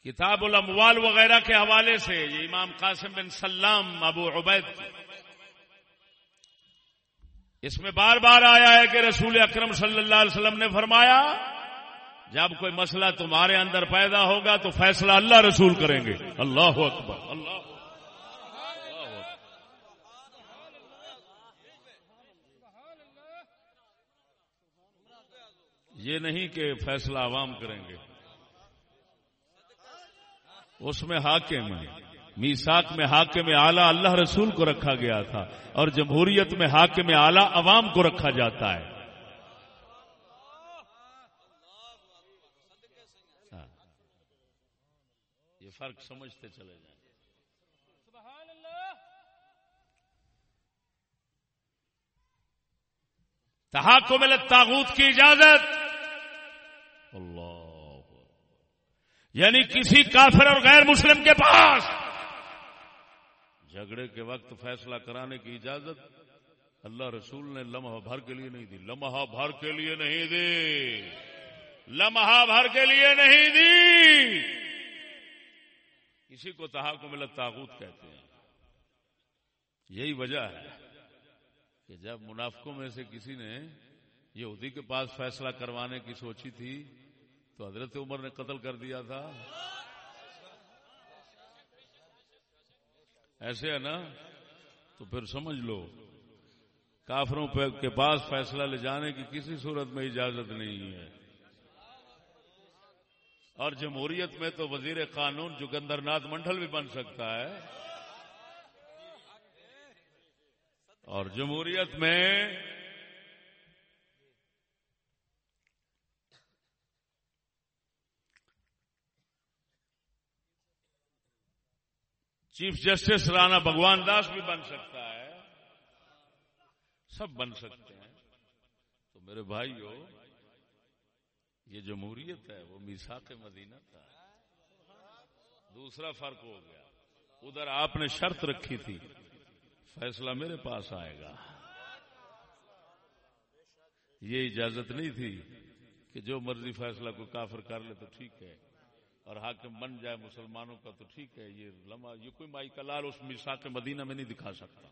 کتاب الاموال وغیرہ کے حوالے سے، یہ امام قاسم بن سلام ابو عبید کی۔ اس میں بار بار آیا ہے کہ رسول اکرم صلی اللہ علیہ وسلم نے فرمایا، جب کوئی مسئلہ تمہارے اندر پیدا ہوگا تو فیصلہ اللہ رسول کریں گے۔ اللہ اکبر۔ اللہ یہ نہیں کہ فیصلہ عوام کریں گے۔ اس میں حاکم ہے میساک میں حاکم اعلی اللہ رسول کو رکھا گیا تھا اور جمہوریت میں حاکم اعلی عوام کو رکھا جاتا ہے۔ یہ فرق سمجھتے چلے جائیں۔ تحاکم التاغوت کی اجازت۔ اللہ یعنی کسی کافر اور غیر مسلم کے پاس۔ جھگڑے کے وقت فیصلہ کرانے کی اجازت اللہ رسول نے لمحہ بھر کے لیے نہیں دی۔ لمحہ بھر کے لیے نہیں دی۔ لمحہ بھر کے لیے نہیں دی۔ اسی کو تحاکم التاغوت کہتے ہیں۔ یہی وجہ ہے کہ جب منافقوں میں سے کسی نے یہودی کے پاس فیصلہ کروانے کی سوچی تھی تو حضرت عمر نے قتل کر دیا تھا۔ ایسے ہے نا، تو پھر سمجھ لو، کافروں پہ کے پاس فیصلہ لے جانے کی کسی صورت میں اجازت نہیں ہے۔ اور جمہوریت میں تو وزیر قانون جگندر ناتھ منڈل بھی بن سکتا ہے۔ اور جمہوریت میں چیف جسٹس رانا بھگوان داس بھی بن سکتا ہے۔ سب بن سکتے ہیں۔ تو میرے بھائیو، یہ جمہوریت ہے، وہ میسا کے مدینہ تھا۔ دوسرا فرق ہو گیا۔ ادھر آپ نے شرط رکھی تھی، فیصلہ میرے پاس آئے گا۔ یہ اجازت نہیں تھی کہ جو مرضی فیصلہ کو کافر کر لے تو ٹھیک ہے۔ اور حاکم بن جائے مسلمانوں کا تو ٹھیک ہے، یہ لمحہ، یہ کوئی مائی کلال اس میسا کے مدینہ میں نہیں دکھا سکتا۔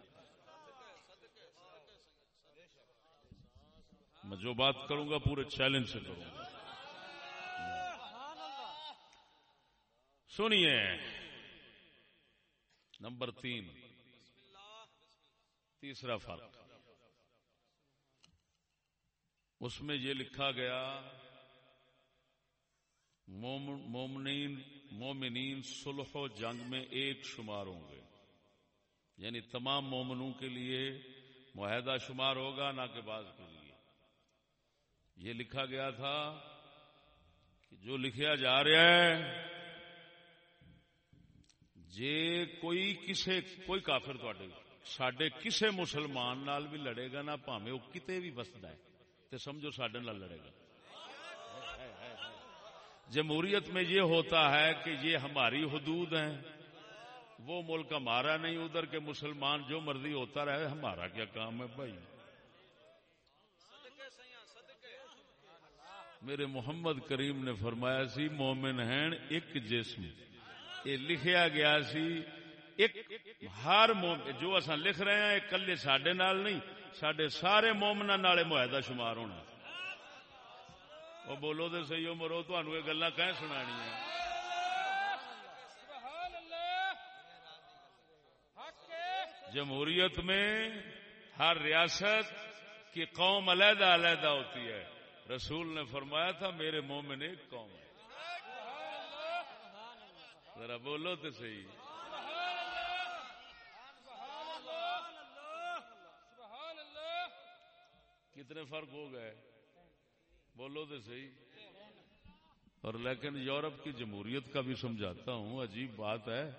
میں جو بات کروں گا پورے چیلنج سے کروں گا۔ سنیے۔ نمبر تین۔ تیسرا فرق۔ اس میں یہ لکھا گیا مومنین مومنین صلح و جنگ میں ایک شمار ہوں گے۔ یعنی تمام مومنوں کے لیے معاہدہ شمار ہوگا، نہ کہ بعض کے لیے۔ یہ لکھا گیا تھا کہ جو لکھیا جا رہا ہے، جے کوئی کسے کوئی کافر تھوڑے سڈے کسے مسلمان نال بھی لڑے گا نہ پاوے وہ کتے بھی بستا ہے۔ تو سمجھو سڈے نال لڑے گا۔ جمہوریت میں یہ ہوتا ہے کہ یہ ہماری حدود ہیں۔ وہ ملک ہمارا نہیں، ادھر کے مسلمان جو مرضی ہوتا رہے، ہمارا کیا کام ہے بھائی؟ میرے محمد کریم نے فرمایا سی، مومن ہیں ایک جسم۔ یہ لکھیا گیا سی، ایک ہر مومن، جو اصا لکھ رہے ہیں کلے سڈے نال نہیں سڈے سارے مومنا نالے معاہدہ شمار ہونا۔ وہ بولو تو سی ہو مرو تمہوں یہ گلا کہ سنانی جمہوریت میں ہر ریاست کی قوم علیحدہ علیحدہ ہوتی ہے رسول نے فرمایا تھا میرے مومن ایک قوم ہے ذرا بولو تو صحیح کتنے فرق ہو گئے بولو تو صحیح۔ اور لیکن یورپ کی جمہوریت کا بھی سمجھاتا ہوں، عجیب بات ہے۔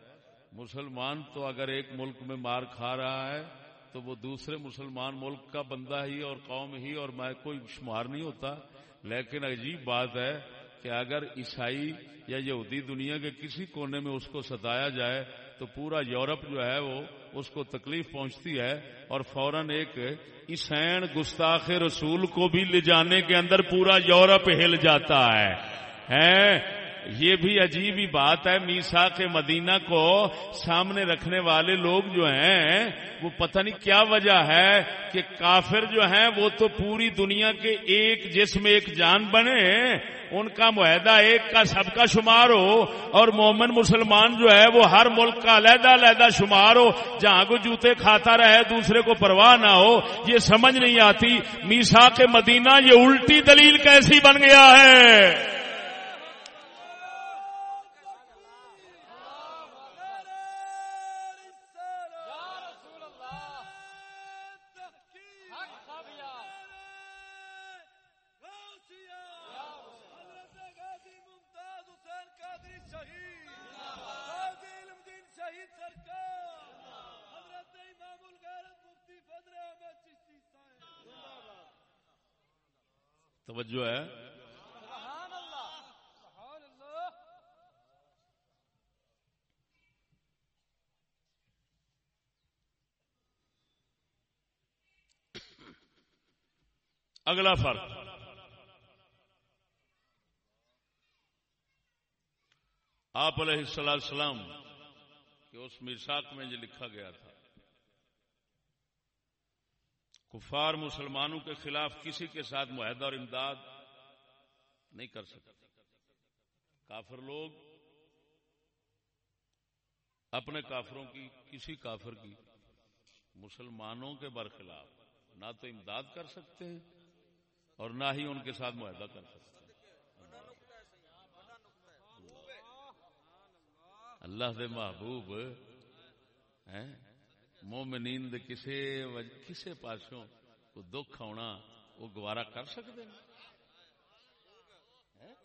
مسلمان تو اگر ایک ملک میں مار کھا رہا ہے، تو وہ دوسرے مسلمان ملک کا بندہ ہی اور قوم ہی اور میں کوئی شمار نہیں ہوتا۔ لیکن عجیب بات ہے کہ اگر عیسائی یا یہودی دنیا کے کسی کونے میں اس کو ستایا جائے تو پورا یورپ جو ہے وہ اس کو تکلیف پہنچتی ہے اور فوراً ایک اسین گستاخ رسول کو بھی لے جانے کے اندر پورا یورپ ہل جاتا ہے۔ یہ بھی عجیب ہی بات ہے میسا کے مدینہ کو سامنے رکھنے والے لوگ جو ہیں، وہ پتہ نہیں کیا وجہ ہے کہ کافر جو ہیں، وہ تو پوری دنیا کے ایک جسم، ایک جان بنے۔ ان کا معاہدہ ایک کا سب کا شمار ہو۔ اور مومن مسلمان جو ہے، وہ ہر ملک کا علیحدہ علیحدہ شمار ہو۔ جہاں کو جوتے کھاتا رہے، دوسرے کو پرواہ نہ ہو۔ یہ سمجھ نہیں آتی میسا کے مدینہ یہ الٹی دلیل کیسی بن گیا ہے توجہ ہے سبحان اللہ اگلا فرق آپ علیہ السلام السلام کہ اس میساک میں یہ لکھا گیا تھا، کفار مسلمانوں کے خلاف کسی کے ساتھ معاہدہ اور امداد نہیں کر سکتے۔ کافر لوگ، اپنے کافروں کی، کسی کافر کی مسلمانوں کے برخلاف نہ تو امداد کر سکتے ہیں اور نہ ہی ان کے ساتھ معاہدہ کر سکتے ہیں اللہ دے محبوب، ہیں؟ مومنین دے کسے وج- کسے پاسوں کو دکھ آنا وہ گوارا کر سکتے ہیں۔ ہیں؟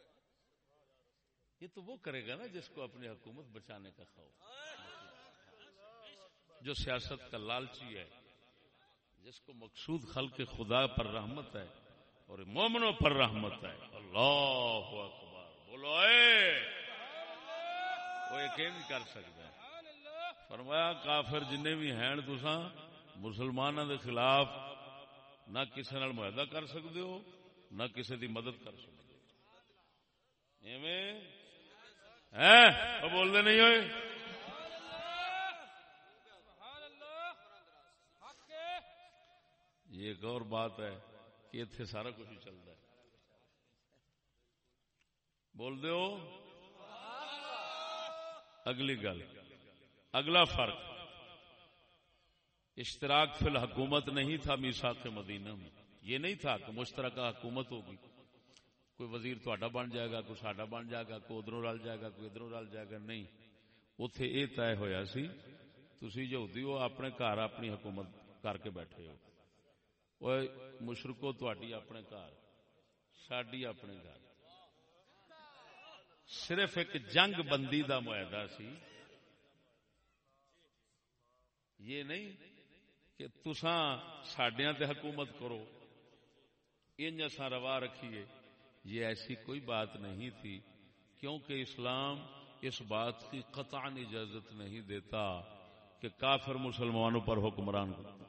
یہ تو وہ کرے گا نا جس کو اپنی حکومت بچانے کا خوف۔ جو سیاست کا لالچی ہے، جس کو مقصود خلق خدا پر رحمت ہے اور مومنوں پر رحمت ہے۔ اللہ اکبر۔ بولو اے۔ وہ ایک نہیں کر سکتا ہے۔ فرمایا، کافر جن بھی ہیں تسا مسلمانوں دے خلاف نہ کسی نال معاہدہ کر سکتے ہو، نہ کسی دی مدد کر سکتے ہو۔ بولتے نہیں ہوئے؟ یہ ایک اور بات ہے۔ کہ اتنے سارا کچھ ہی چلتا ہے۔ بول دو اگلی گل۔ اگلا فرق۔ اشتراک فی الحکومت نہیں تھا میساک مدینہ میں۔ یہ نہیں تھا کہ مشترکہ حکومت ہوگی۔ کوئی وزیر تھوڑا بن جائے گا، کوئی ساڈا بن جائے گا، کوئی ادھروں رل جائے گا، کوئی ادھروں رل جائے گا۔ نہیں۔ اتے یہ طے ہویا سی، تسی یہودی ہو، اپنے گھر اپنی حکومت کر کے بیٹھے ہو۔ وہ مشرکو تھی اپنے گھر ساڈی اپنے گھر صرف ایک جنگ بندی دا معاہدہ سی یہ نہیں کہ تساں ساڈیاں تے حکومت کرو ان روا رکھیے یہ ایسی کوئی بات نہیں تھی کیونکہ اسلام اس بات کی قطعا اجازت نہیں دیتا کہ کافر مسلمانوں پر حکمران کرتا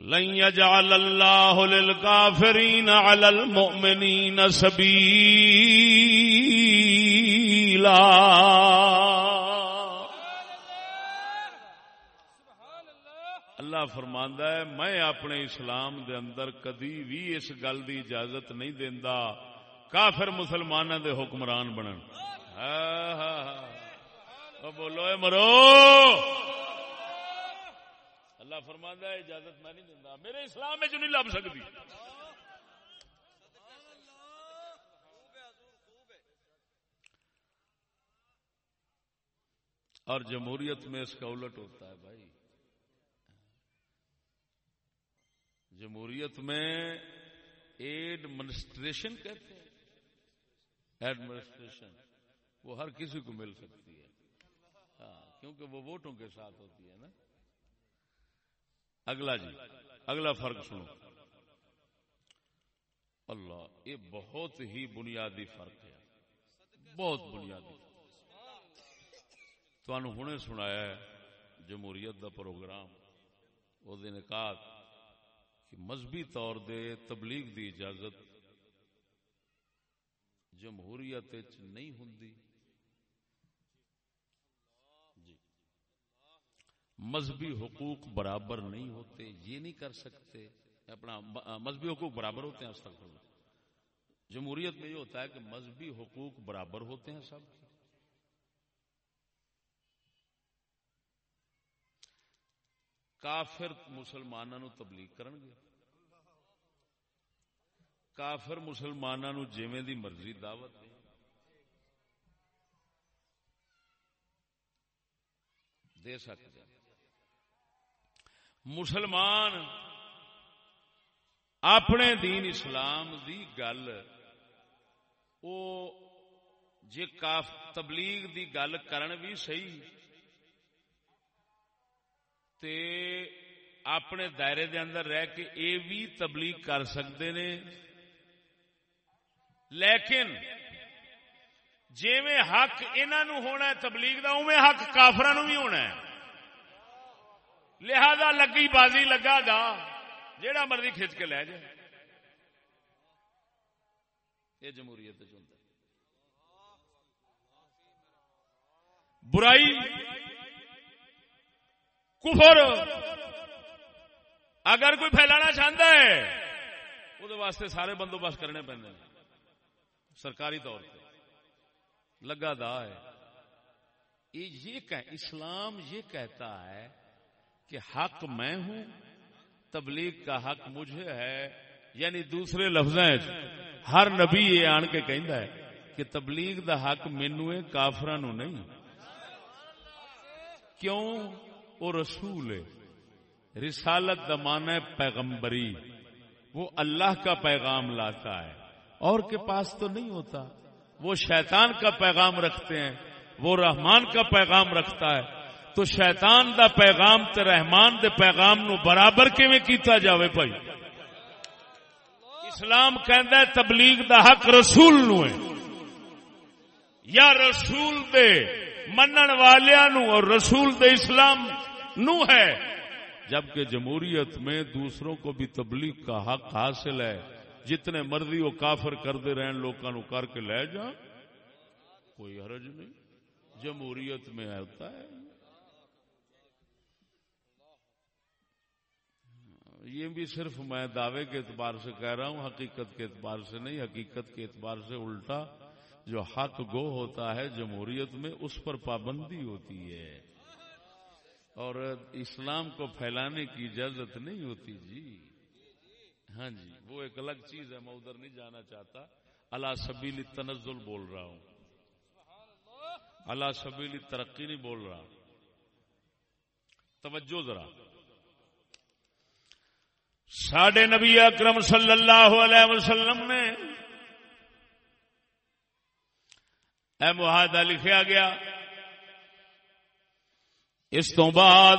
لن يجعل الله للكافرين على المؤمنين سبيلا. اللہ فرماندا ہے، میں اپنے اسلام دے اندر کدی بھی اس گل دی اجازت نہیں دیندا، کافر مسلماناں دے حکمران بنن۔ ہاں ہاں۔, ہاں۔ او بولو، اے مرو۔ اللہ فرماندا ہے، اجازت میں نہیں دیندا میرے اسلام وچ نہیں لب سکدی اور جمہوریت میں اس کا الٹ ہوتا ہے بھائی۔ جمہوریت میں ایڈمنسٹریشن کہتے ہیں۔ ایڈمنسٹریشن، وہ ہر کسی کو مل سکتی ہے۔ ہاں کیونکہ وہ ووٹوں کے ساتھ ہوتی ہے نا۔ اگلا جی اگلا فرق سنو۔ اللہ، یہ بہت ہی بنیادی فرق ہے۔ بہت بنیادی۔ تمہوں ہنے سنایا ہے، جمہوریت دا پروگرام، وہ نکات کہ مذہبی طور دے تبلیغ دی اجازت جمہوریت نہیں ہوندی مذہبی حقوق برابر نہیں ہوتے، یہ نہیں کر سکتے۔ اپنا مذہبی حقوق برابر ہوتے ہیں، استغفر اللہ۔ جمہوریت میں یہ ہوتا ہے کہ مذہبی حقوق برابر ہوتے ہیں سب کے۔ کافر مسلمانوں نو تبلیغ کرن گے۔ کافر مسلمانوں نو جویں دی مرضی دعوت دے۔ دے سکتے۔ مسلمان، اپنے دین اسلام دی گل، او جے کاف تبلیغ دی گل کرن بھی صحیح، تے اپنے دائرے دے اندر رہ کے اے بھی تبلیغ کر سکتے نے۔ لیکن جیویں حق انہوں نو ہونا ہے تبلیغ دا اویں حق کافراں نو بھی ہونا ہے۔ لہذا لگی بازی لگا دا، جیڑا مرضی کھچ کے لے جائے۔ یہ جمہوریت برائی، کفر، اگر کوئی پھیلانا چاہتا ہے وہ واسطے سارے بندوبست کرنے پہنے سرکاری طور پہ۔ لگا دا ہے۔ یہ یہ کہ، اسلام یہ کہتا ہے کہ حق میں ہوں، تبلیغ کا حق مجھے ہے یعنی دوسرے لفظ ہر نبی یہ آن کے کہندا ہے کہ تبلیغ دا حق مینو ہے کافران نو نہیں۔ کیوں؟ وہ رسول ہے۔ رسالت دمان پیغمبری۔ وہ اللہ کا پیغام لاتا ہے۔ اور کے پاس تو نہیں ہوتا۔ وہ شیطان کا پیغام رکھتے ہیں۔ وہ رحمان کا پیغام رکھتا ہے۔ تو شیطان دا پیغام تے رحمان دے پیغام نو برابر کیویں کیتا جاوے بھائی؟ اسلام کہندا ہے تبلیغ دا حق رسول نو ہے۔ یا رسول دے منن والیاں نو اور رسول دے اسلام نو ہے۔ جبکہ جمہوریت میں دوسروں کو بھی تبلیغ کا حق حاصل ہے۔ جتنے مرضی وہ کافر کرتے رہن لوگوں نو کر کے لے جا۔ کوئی حرج نہیں۔ جمہوریت میں ہوتا ہے۔ یہ بھی صرف میں دعوے کے اعتبار سے کہہ رہا ہوں، حقیقت کے اعتبار سے نہیں، حقیقت کے اعتبار سے الٹا جو حق گو ہوتا ہے جمہوریت میں، اس پر پابندی ہوتی ہے۔ اور اسلام کو پھیلانے کی اجازت نہیں ہوتی جی۔ ہاں جی وہ ایک الگ چیز ہے، میں ادھر نہیں جانا چاہتا۔ اللہ سبیلی تنزل بول رہا ہوں۔ اللہ سبیلی ترقی نہیں بول رہا۔ توجہ ذرا۔ ساڈے نبی اکرم صلی اللہ علیہ وسلم نے اے معاہدہ لکھیا گیا۔ اس تو بعد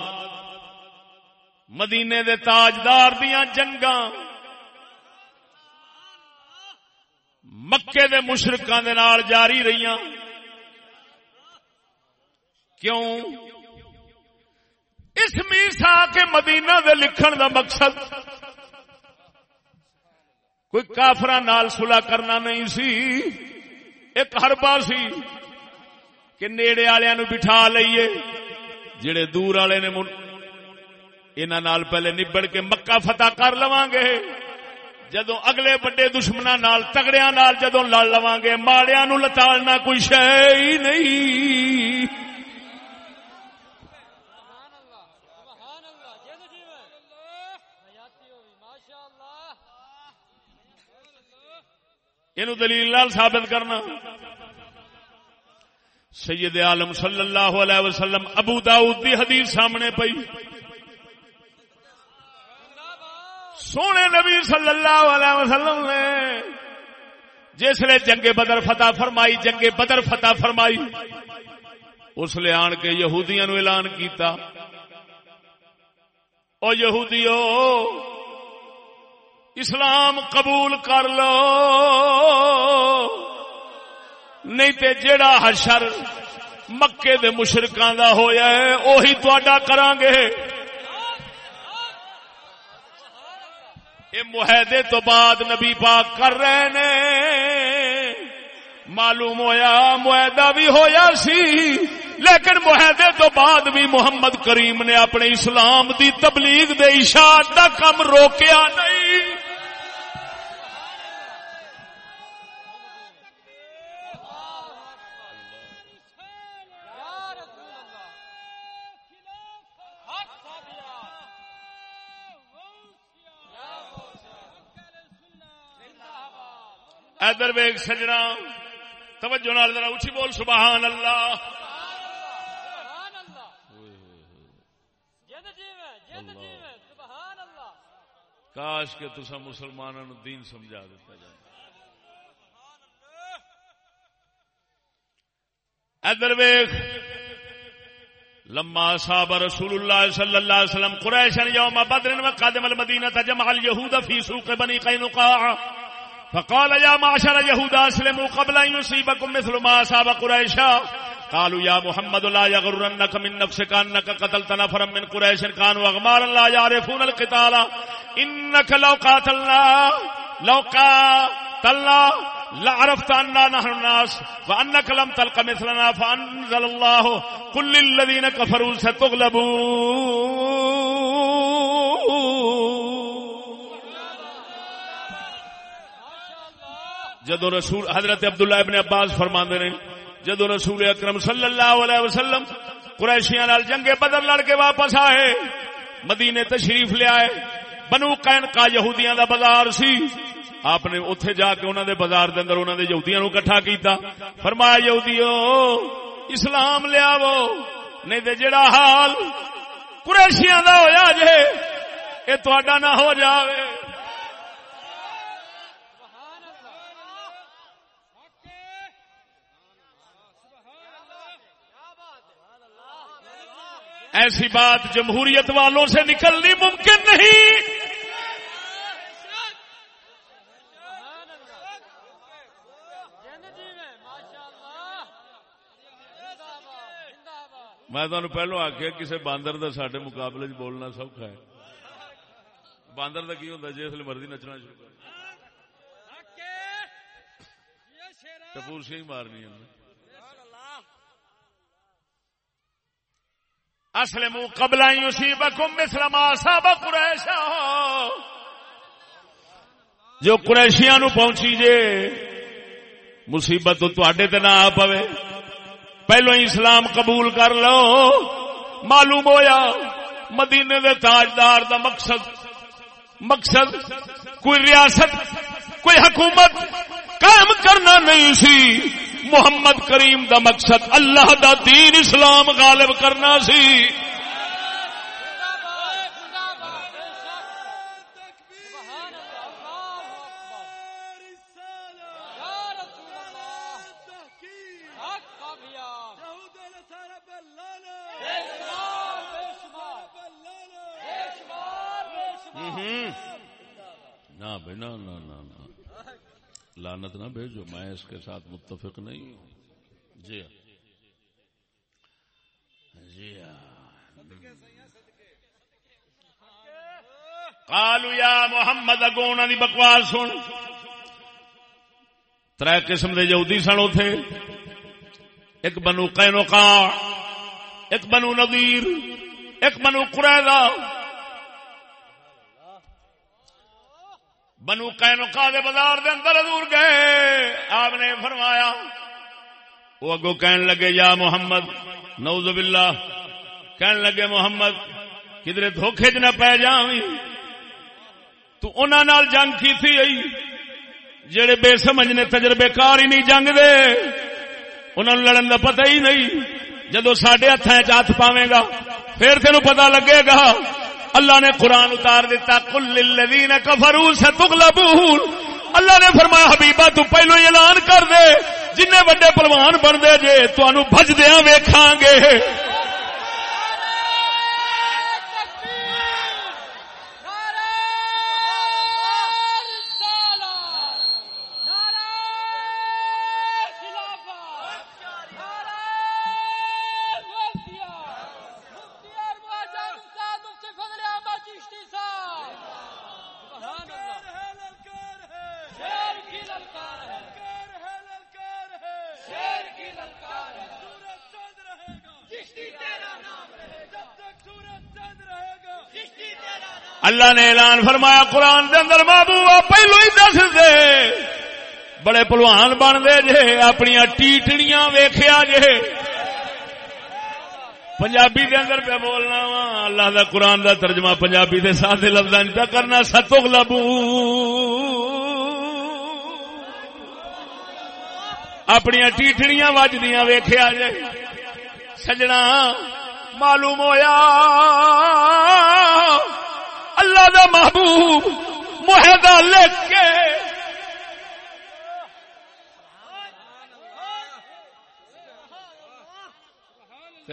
مدینے دے تاجدار دیا جنگاں، مکے دے مشرقاں دے نال جاری رہیاں۔ کیوں؟ اس میسا کے مدینہ دے لکھن دا مقصد کوئی کافر نال سلا کرنا نہیں سی۔ ایک ہربا سی کہ نیڑے والوں بٹھا لئیے، جڑے دور والے نے انہوں نال پہلے نبڑ کے مکہ فتح کر لواں گے۔ جدو اگلے بڑے دشمنا نال تگڑیا نال جدو لڑ لواں گے ماڑیا نو لتاڑنا کوئی شہ ہی نہیں سبحان اللہ سبحان اللہ جد جیوے حیاتی ہوئی ماشاءاللہ یہ دلیل لال ثابت کرنا۔ سید عالم صلی اللہ علیہ وسلم ابو داؤد دی حدیث سامنے پئی۔ سونے نبی صلی اللہ علیہ وسلم نے جس لیے جنگ بدر فتح فرمائی، جنگ بدر فتح فرمائی، اس لیے آن کے یہودیاں نو اعلان کیتا۔ او یہودیو اسلام قبول کر لو۔ نہیں تے جیڑا حشر مکے دے مشرکاں دا ہویا ہے، اوہی تواڈا کران گے یہ معاہدے تو بعد نبی پاک کر رہے نے۔ معلوم ہویا، معاہدہ بھی ہویا سی، لیکن معاہدے تو بعد بھی محمد کریم نے اپنے اسلام دی تبلیغ دے اشاعت دا کم روکیا نہیں۔ ادر ویگ سجنا۔ توجہ نال ذرا اچھی بول، سبحان اللہ۔ کاش کے تسا مسلمانوں دین سمجھا دیتا جائے۔ ادر ویخ لما صاب رسول الله صلى الله عليه وسلم قريشا يوم بدر وقدم المدينة جمع اليهود في سوق بني قينقاع فقال يا معشر يهود اسلموا قبل ان يصيبكم مثل ما اصاب قريشا قالوا يا محمد لا يغرنك من نفسك انك قتلت نفرا من قريش. كانوا اغمارا لا يعرفون القتال. انك لو قاتلنا لو قاتلنا، لعرفت أننا نحن الناس. وأنك لم تلق مثلنا، فأنزل الله. قل للذين كفروا ستغلبون. جدو رسول حضرت عبداللہ ابن عباس فرماندے نے، جدو رسول اکرم صلی اللہ علیہ وسلم قریشیاں نال جنگ بدر لڑ کے واپس آئے، مدینے تشریف لے آئے، بنو قین کا یہودیاں دا بازار سی۔ آپ نے اتے جا کے انہوں دے بازار دے اندر انہوں نے یہودیاں نو کٹھا کیتا۔ فرمایا، یہودیو، اسلام لیا وہ نہیں تے جڑا حال قریشیاں دا ہویا جے، اے تہاڈا نہ ہو جاوے۔ ایسی بات جمہوریت والوں سے نکلنی ممکن نہیں۔ میں تمہیں پہلو آخیا کسی باندر دا سڈے مقابلے بولنا سوکھا ہے۔ باندر دا کی ہوتا لیے مرضی نچنا شروع کر ٹپور سے ہی مارنی ہے۔ اسلم قبل یصیبکم مثل ما اصاب قریشا جو قریشیاں نو پہنچی جے، مصیبت تو تواڈے تے نہ آ پوے۔ پہلو ہی اسلام قبول کر لو۔ معلوم ہویا، مدینے دے تاجدار دا مقصد مقصد کوئی ریاست، کوئی حکومت قائم کرنا نہیں سی۔ محمد کریم دا مقصد اللہ دا دین اسلام غالب کرنا سی زندہ باد زندہ باد بے شک سبحان اللہ اللہ اکبر یا رسول اللہ حق کامیاب بے شمار بے شمار بے شمار بے شمار نہ بھائی نہ نہ نہ نہ لانت نہ بھیجو، میں اس کے ساتھ متفق نہیں ہوں۔ جی ہاں۔ جی ہاں۔ یا محمد اگونا دی بکواس سن۔ تر قسم دے یہودی سن اتے ایک بنو قینوقا ایک بنو نذیر، ایک بنو قریظہ۔ بنو قینوقا دے بازار دے اندر حضور گئے۔ آپ نے فرمایا، وہ اگو کہن لگے، یا محمد، نعوذ باللہ۔ کہن لگے، محمد کدھر دھوکھے چ نہ پی جاویں۔ تو انہاں نال جنگ کی تھی ای، جڑے بے سمجھ نے تجربے کار ہی نہیں جنگ دے۔ انہاں لڑن دا پتہ ہی نہیں۔ جدو ساڈے ہتھاں چ ہاتھ پاویں گا، پھر تینوں پتہ لگے گا اللہ نے قرآن اتار دیتا کل للذین کفروا ستغلبون۔ اللہ نے فرمایا، حبیبہ، تو پہلو ہی اعلان کر دے جن وڈے پلوان بن دے جے تو بج دیا ویکھاں گے۔ اللہ نے اعلان فرمایا قرآن دے اندر محبوبہ پہلو ہی دس دے۔ بڑے پلوان بن دے جے اپنی ٹیٹڑیاں ویخیا جے۔ پنجابی دے اندر پہ بولنا وا، اللہ دا قرآن دا ترجمہ پنجابی دے ساتھ لفظ پہ کرنا ستوگ لبو اپنی ٹیٹڑیاں وجدیاں ویخیا جے۔ سجنا معلوم ہویا۔ اللہ دا محبوب معاہدہ لکھ کے۔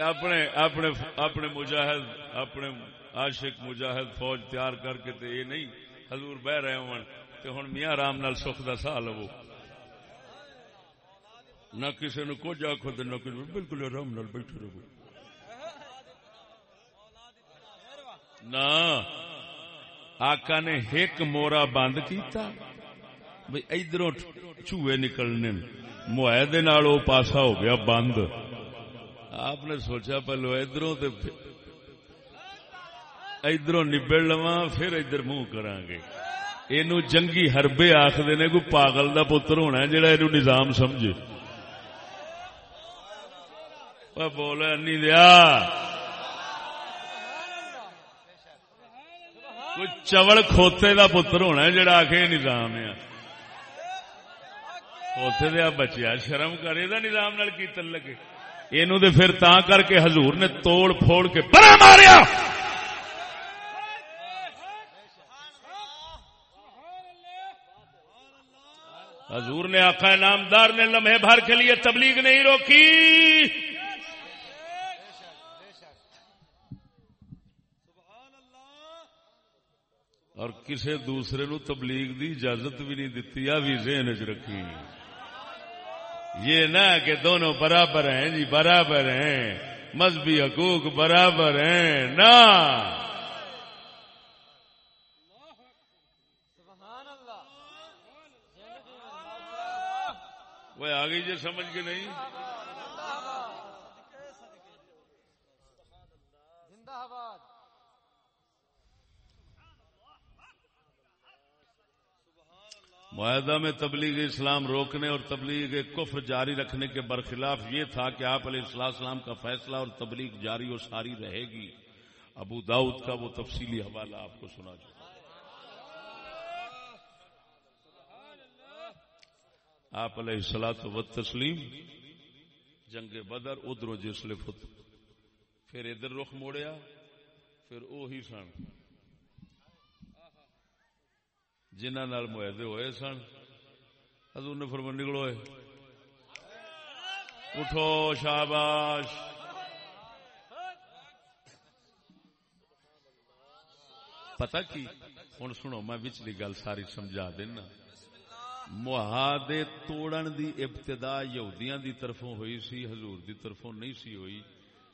اپنے اپنے اپنے مجاہد اپنے عاشق مجاہد فوج تیار کر کے تے یہ نہیں، حضور بہ رہے ہون، تے ہن میاں رام نال سکھ دا سا لو نہ کسی نے کچھ آخو تے نہ کسی بالکل آرام نال بیٹھے رہو۔ نہ۔ آقا نے ایک مورا بند کیتا، بھئی ادھروں چوہے نکلنے معاہدے نال وہ پاسا ہو گیا بند۔ آپ نے سوچا پہلو ادھروں تے ادھروں نبڑ لوا پھر ادھر منہ کرا گے۔ یہ جنگی ہربے آخر نے، کوئی پاگل دا پتر ہونا ہے جڑا یہ نظام سمجھے۔ بول انی دیا کوئی چوڑ کھوتے دا پتر ہونا ہے جڑا آ کے نظام ہے۔ کھوتے دیا بچیا، شرم کرے دا نظام نال کی لگے۔ اینو دے پھر تاں کر کے حضور نے توڑ پھوڑ کے پرا ماریا۔ حضور نے آقا نامدار نے لمحے بھر کے لیے تبلیغ نہیں روکی۔ اور کسی دوسرے نو تبلیغ دی اجازت بھی نہیں دیتی، آ بھی ذہن چ رکھی۔ یہ نہ کہ دونوں برابر ہیں جی برابر ہیں۔ مذہبی حقوق برابر ہیں، نہ۔ سبحان اللہ۔ جن جی سمجھ کے نہیں؟ معاہدہ میں تبلیغ اسلام روکنے اور تبلیغ کفر جاری رکھنے کے برخلاف یہ تھا کہ آپ علیہ السلام السلام کا فیصلہ اور تبلیغ جاری و ساری رہے گی۔ ابو داؤد کا وہ تفصیلی حوالہ آپ کو سنا چاہتا آپ علیہ السلاط و تسلیم جنگ بدر، ادھر و جسل فت۔ پھر ادھر رخ موڑیا، پھر اوہی سن۔ جنہ نال معاہدے ہوئے سن، حضور نے فرمان نکلو اٹھو شاباش۔ پتہ کی؟ ہوں سنو، میں بچلی گل ساری سمجھا دینا۔ معاہدے توڑن دی ابتدا یہودیاں دی طرفوں ہوئی سی، حضور دی طرفوں نہیں سی ہوئی۔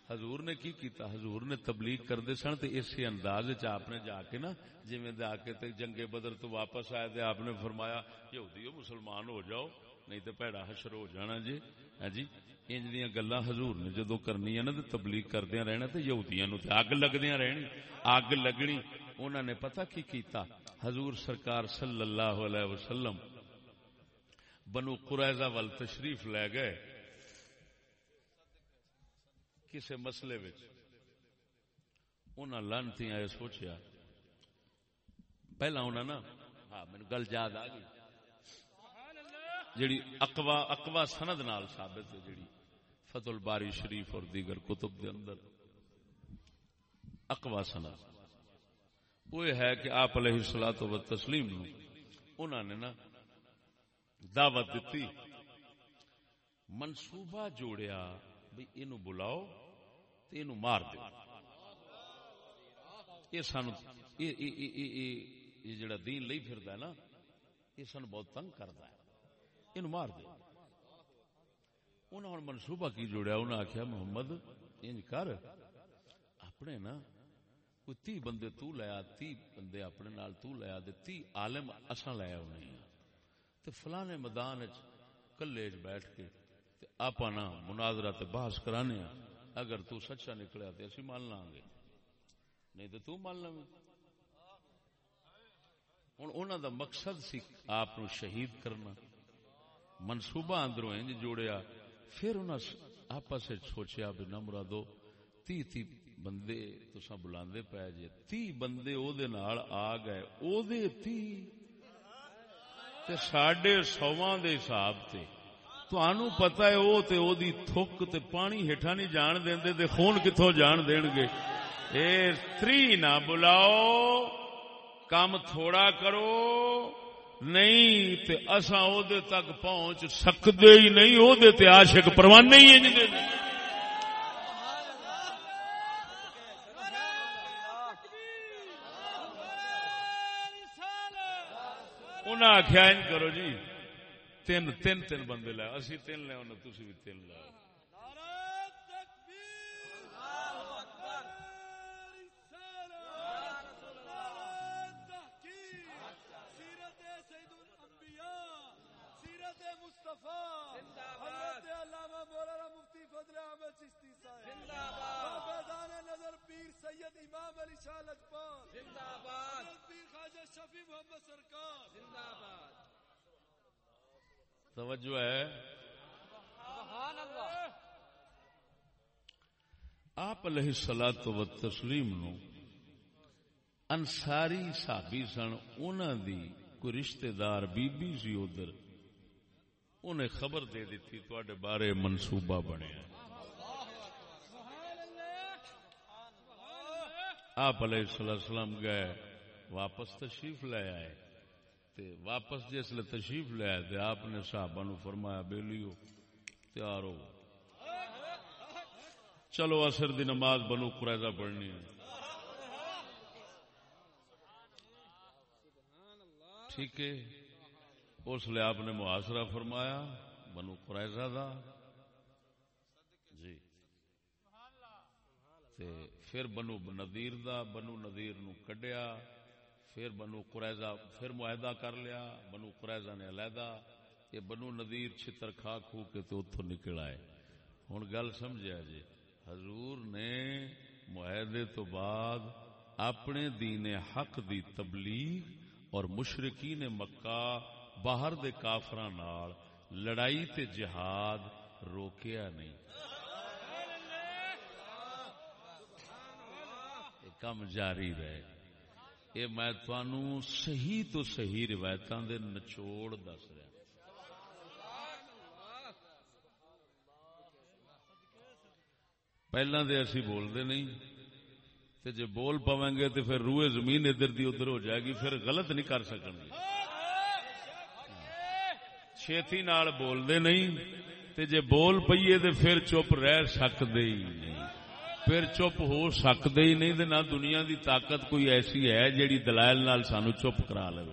حضور نے کی کیتا؟ حضور نے تبلیغ کردے سن تے اسی انداز وچ آپ نے جا کے نا جویں جا کے تے جنگ بدر تو واپس آئے تے آپ نے فرمایا یہودیو مسلمان ہو جاؤ، نہیں تے پیڑا حشر ہو جانا جی. ہاں جی؟ انج دیاں گلاں حضور نے جدوں کرنی ہے نا تے تبلیغ کردیاں رہنا تے یہودیاں نو تے اگ لگدیاں رہنی، اگ لگنی۔ انہاں نے پتہ کی کیتا؟ حضور سرکار صلی اللہ علیہ وسلم بنو قریظہ ول تشریف لے گئے۔ کسی مسئلے وچ۔ لانتی آئے سوچیا۔ پہلا انہاں نا ہاں میری گل یاد آ گئی۔ جڑی اقوا اقوا سند نال ثابت ہے جڑی فتح الباری شریف اور دیگر کتب دے اندر۔ اقوا سند۔ وہ ہے کہ آپ علیہ الصلوۃ و تسلیم نو نے نا دعوت دیتی منصوبہ جوڑیا۔ بھی اینو بلاؤ تے اینو مار دو یہ سانو یہ- جڑا دین لئی پھردا ہے نا، یہ سانو بہت تنگ کردا ہے۔ اینو مار دو انہوں نے منصوبہ کی جوڑیا انہوں نے محمد، انج کر، اپنے نا، کوئی تی بندے تو لیا تی بندے اپنے نال تو لیا دے تی عالم اساں لیا انہیں تے فلانے میدان وچ کلے بیٹھ کے تے آپا نا مناظرہ تے بحث کرانے اگر تو سچا نکلیا تے اسی مان لیں گے۔ نہیں تے تو مان لیں ہوں انہوں دا مقصد سی آپ شہید کرنا۔ منصوبہ اندروں انج جوڑیا۔ پھر انہاں س- آپس سوچیا بھی نہ مرادو، تی تی بندے تساں بلاندے پے جے۔ تی بندے او دے نال آ گئے۔ او دے تی تے ساڈے سواں دے حساب تے۔ تانوں پتہ ہے او تے او دی تھک تے پانی ہیٹھا نہیں جان دیندے تے خون کتھوں جان دین گے اے تری نہ بلاؤ کام تھوڑا کرو نہیں تے اساں او دے تک پہنچ سکدے ہی نہیں او دے تے عاشق پروانے ہی انج دے انہاں آخیا انج کرو جی تین تین تین بندے لے اسی تین لے انہاں تسی بھی تین لے سیرت سید الانبیاء۔ سیرت مصطفیٰ۔ حضرت علامہ مولانا مفتی فضل احمد چشتی صاحب۔ فیضان نظر پیر سید امام علی شاہ لجپال۔ زندہ باد۔ پیر خواجہ شفیع محمد سرکار۔ زندہ باد۔ توجہ ہے۔ آپ علیہ السلام و تسلیم نو انصاری صحابی سن انہاں دی کوئی رشتہ دار بی بی سی ادھر انہیں خبر دے دیتی تواڈے بارے منصوبہ بنیا۔ آپ علیہ والسلام گئے واپس تشریف لے آئے۔ تے واپس جس لے تشریف لے تے آپ نے صحابہ نو فرمایا، بیلیو، تیار ہو۔ چلو اثر دی نماز بنو قریظہ پڑھنی ہے۔ ٹھیک ہے۔ اس لیے آپ نے محاصرہ فرمایا، بنو قریضہ دا۔ جی۔ تے پھر بنو نذیر دا، بنو نذیر نو کڈیا۔ پھر بنو قریضہ پھر معاہدہ کر لیا، بنو قریضہ نے علیحدہ یہ بنو نذیر چھتر کھا کھو کے تو اتوں نکل آئے۔ ہوں گل سمجھا جی حضور نے معاہدے تو بعد اپنے دین حق دی تبلیغ اور مشرقین مکہ باہر دے کافراں نال لڑائی تے جہاد روکیا نہیں۔ کم جاری رہے۔ یہ میں تھانوں صحیح تو صحیح روایتاں دے نچوڑ دس رہا پہلا دے اسی بولتے نہیں، تے جے بول پویں گے تو پھر روئے زمین ادھر دی ادھر ہو جائے گی، پھر غلط نہیں کر سکن گے۔ چھتی نال بول دے نہیں، تے جے بول پئیے تے پھر چپ رہ سکدے ہی نہیں۔ پھر چپ ہو سکدے ہی نہیں نہ دنیا دی طاقت کوئی ایسی ہے جیڑی دلائل نال سانو چپ کرا لے۔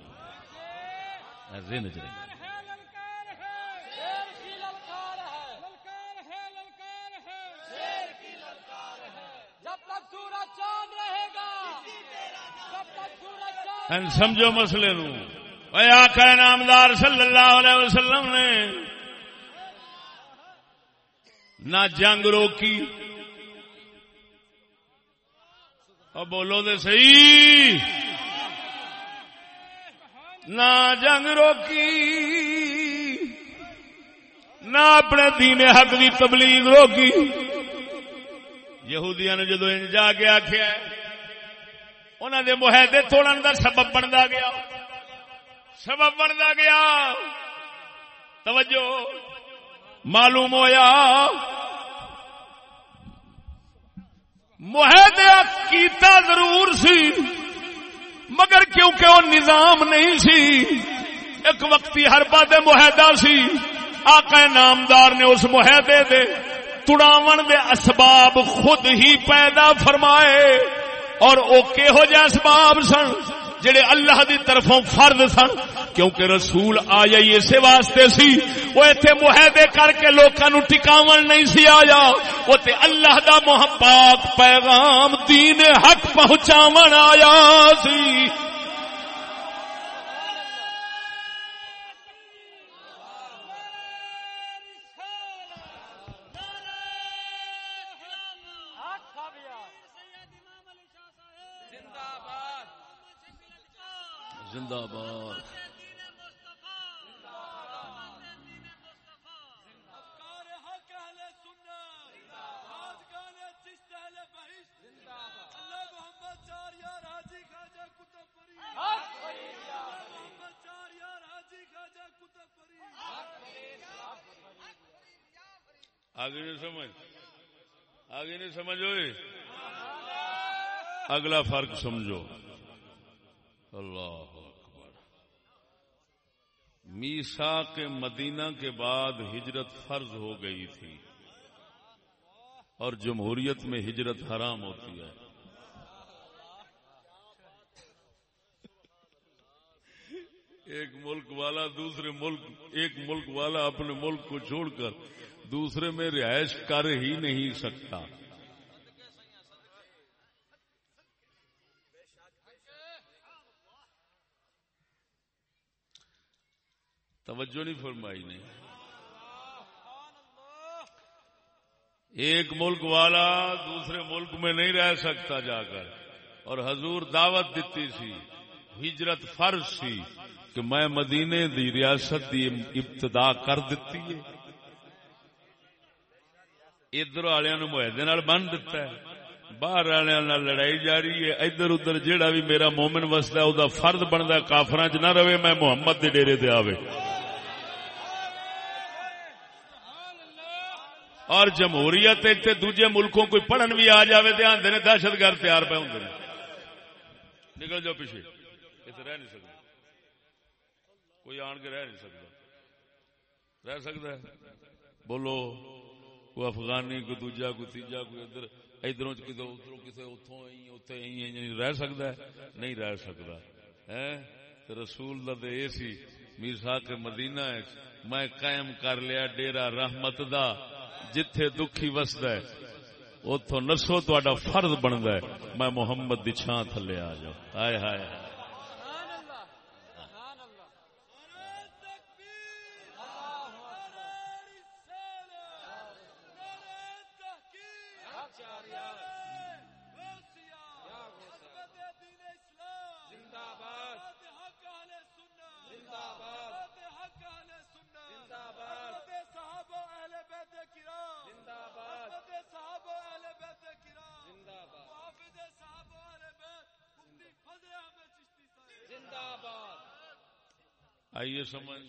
ذہن سمجھو مسئلے نو۔ اے آقا نامدار صلی اللہ علیہ وسلم نے نہ جنگ روکی۔ اور بولو دے صحیح۔ نہ جنگ روکی، نہ اپنے دین حق دی تبلیغ روکی۔ یہودیاں نے جدو جا کے آخیا انہوں دے معاہدے توڑن دا سبب بنتا گیا۔ سبب بنتا گیا۔ توجہ، معلوم ہویا۔ معاہدہ کیتا ضرور سی، مگر کیونکہ وہ نظام نہیں سی، ایک وقتی ہر دے معاہدہ سی، آقا نامدار نے اس معاہدے دے تڑاون دے اسباب خود ہی پیدا فرمائے، اور او کہو جہ اسباب سن؟ جڑے اللہ دی طرفوں فرد سن، کیونکہ رسول آیا ہی اسے واسطے سی۔ وہ ایتھے معاہدے کر کے لوکاں نو ٹکاون نہیں سی آیا۔ وہ تے اللہ دا محبت، پیغام، دین حق پہنچاون آیا سی زندہ باد افکار حق اہل سنت آج چشت اہل بہشت اللہ محمد چار یار حاجی خواجہ کتب پری اللہ محمد چار یار حاجی خواجہ کتب پری۔ آگے نہیں سمجھ۔ آگے نہیں سمجھ ہوئے اگلا فرق سمجھو۔ اللہ۔ میسا کے مدینہ کے بعد ہجرت فرض ہو گئی تھی اور جمہوریت میں ہجرت حرام ہوتی ہے۔ ایک ملک والا دوسرے ملک، ایک ملک والا اپنے ملک کو چھوڑ کر دوسرے میں رہائش کر ہی نہیں سکتا۔ توجہ نہیں فرمائی نے۔ ایک ملک والا دوسرے ملک میں نہیں رہ سکتا جا کر۔ اور حضور دعوت دیتی سی، ہجرت فرض سی کہ میں مدینے دی ریاست دی ابتدا کر دیتی ہے۔ ادھر والوں معاہدے بن دتا ہے۔ باہر والوں لڑائی جاری ہے۔ ادھر ادھر جیڑا بھی میرا مومن وسدا ہے فرد بنتا کافر چ نہ رہے، میں محمد دے ڈیرے تے آوے۔ اور جمہوریت تے دوجے ملکوں کوئی پڑھن بھی آ جائے تو آدھے نے دہشت گرد تیار پہ ہوں نکل جاؤ پیچھے۔ اتنے رہ نہیں سکتے کوئی آن کے رہ نہیں سکتا رہ سکتا ہے بولو، کوئی افغانی، کوئی دوجا، کوئی تیجا، کوئی ادھر۔ ادھر ادھر کسی اتوں اتنے رہ سکتا ہے نہیں رہ سکتا ہے رسول دا تے اے سی۔ میرسا کے مدینہ میں قائم کر لیا ڈیرا رحمت دا۔ جتھے دکھی وسدا ہے اتو نسو تا فرد بنتا ہے، میں محمد دی چھان تھلے آ جاؤ ہائے ہائے۔ سمجھ۔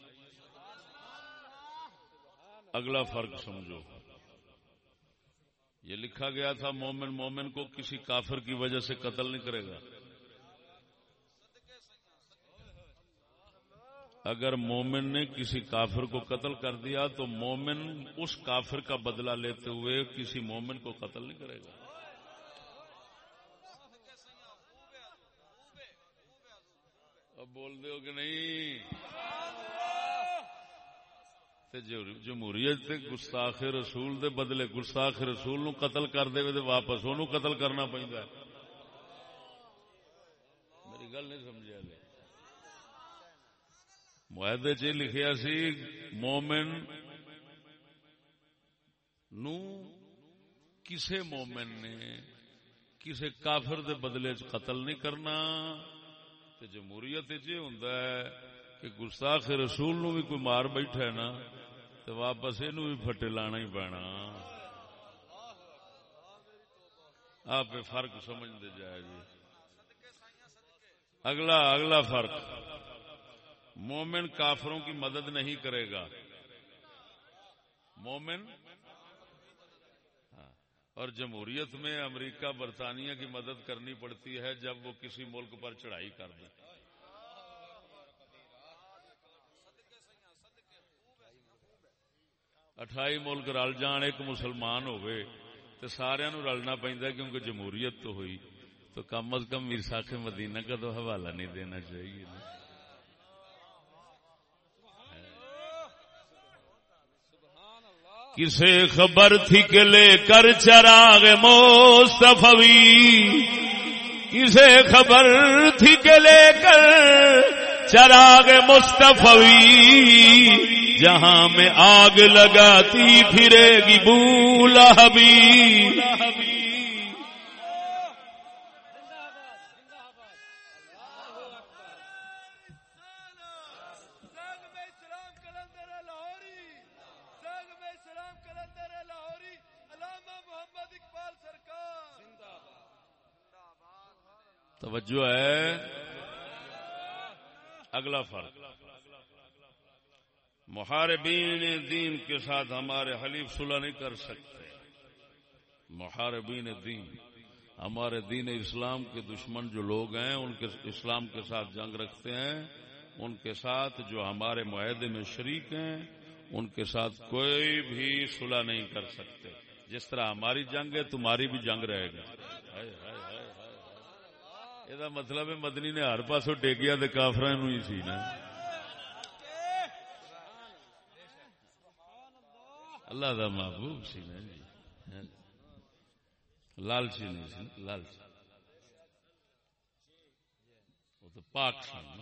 اگلا فرق سمجھو۔ یہ لکھا گیا تھا مومن مومن کو کسی کافر کی وجہ سے قتل نہیں کرے گا۔ اگر مومن نے کسی کافر کو قتل کر دیا تو مومن اس کافر کا بدلہ لیتے ہوئے کسی مومن کو قتل نہیں کرے گا۔ اب بول دے ہو کہ نہیں؟ تے جمہوریت تے گستاخ رسول دے بدلے گستاخ رسول نو قتل کر دے تے واپس اونوں قتل کرنا پیندا ہے۔ میری گل نہیں سمجھا لے جی۔ معاہدے چ لکھیا سی، مومن نو کسے مومن نے کسے کافر دے بدلے چ قتل نہیں کرنا۔ تے جمہوریت یہ ہوں کہ گستاخ رسول نو بھی کوئی مار بیٹھا ہے نا تو واپس یہ بھی پھٹے لانا ہی پینا۔ آپ فرق سمجھ دے جائے جی۔ اگلا اگلا فرق۔ مومن کافروں کی مدد نہیں کرے گا۔ مومن۔ ہاں۔ اور جمہوریت میں امریکہ برطانیہ کی مدد کرنی پڑتی ہے جب وہ کسی ملک پر چڑھائی کر دیں اٹھائی ملک رل جان، ایک مسلمان ہوئے تو سارا نو رلنا پہنتا کیونکہ جمہوریت تو ہوئی۔ تو کم از کم میرساخ مدینہ کا تو حوالہ نہیں دینا چاہیے نا۔ کسے خبر تھی کہ لے کر چراغ مصطفی؟ کسے خبر تھی کہ لے کر چراغ مصطفی؟ جہاں میں آگ لگاتی پھرے گی بولا حبی سرکار توجہ ہے۔ اگلا فرق۔ محاربین دین کے ساتھ ہمارے حلیف صلح نہیں کر سکتے۔ محاربین دین، ہمارے دین اسلام کے دشمن جو لوگ ہیں، ان کے اسلام کے ساتھ جنگ رکھتے ہیں۔ ان کے ساتھ جو ہمارے معاہدے میں شریک ہیں، ان کے ساتھ کوئی بھی صلح نہیں کر سکتے۔ جس طرح ہماری جنگ ہے، تمہاری بھی جنگ رہے گی۔ یہ مطلب ہے، مدنی نے ہر پاسوں ڈیگیا تو کافر ہی سی نا۔ اللہ دا محبوب سی نا جی۔ لالچی نہیں سی، لالچی۔ وہ تو پاک سن۔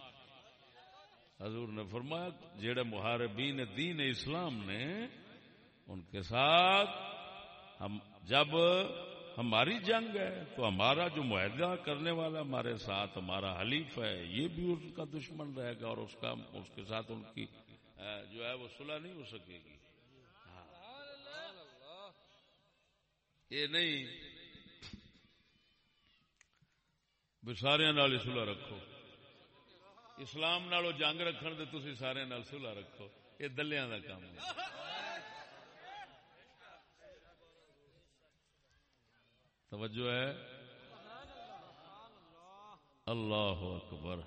حضور نے فرمایا جڑے محاربین دین اسلام نے، ان کے ساتھ ہم، جب ہماری جنگ ہے، تو ہمارا جو معاہدہ کرنے والا ہمارے ساتھ، ہمارا حلیف ہے، یہ بھی اس کا دشمن رہے گا اور اس کا، اس کے ساتھ ان کی جو ہے، وہ صلح نہیں ہو سکے گی ہاں۔ یہ نہیں. بھی سارے نال رکھو. اسلام نالو جنگ رکھن دے تسی سارے نال رکھو. یہ دلیاں دا کام ہے. توجہ ہے. اللہ اکبر.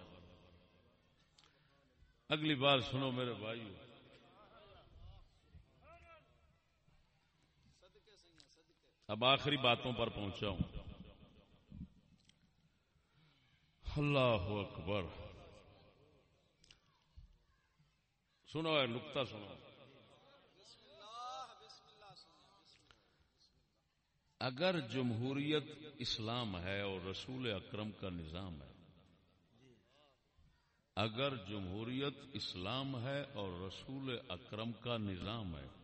اگلی بات سنو میرے بھائی اب آخری باتوں پر پہنچا ہوں۔ اللہ اکبر۔ سنو ہے نکتا سنو۔ اگر جمہوریت اسلام ہے اور رسول اکرم کا نظام ہے، اگر جمہوریت اسلام ہے اور رسول اکرم کا نظام ہے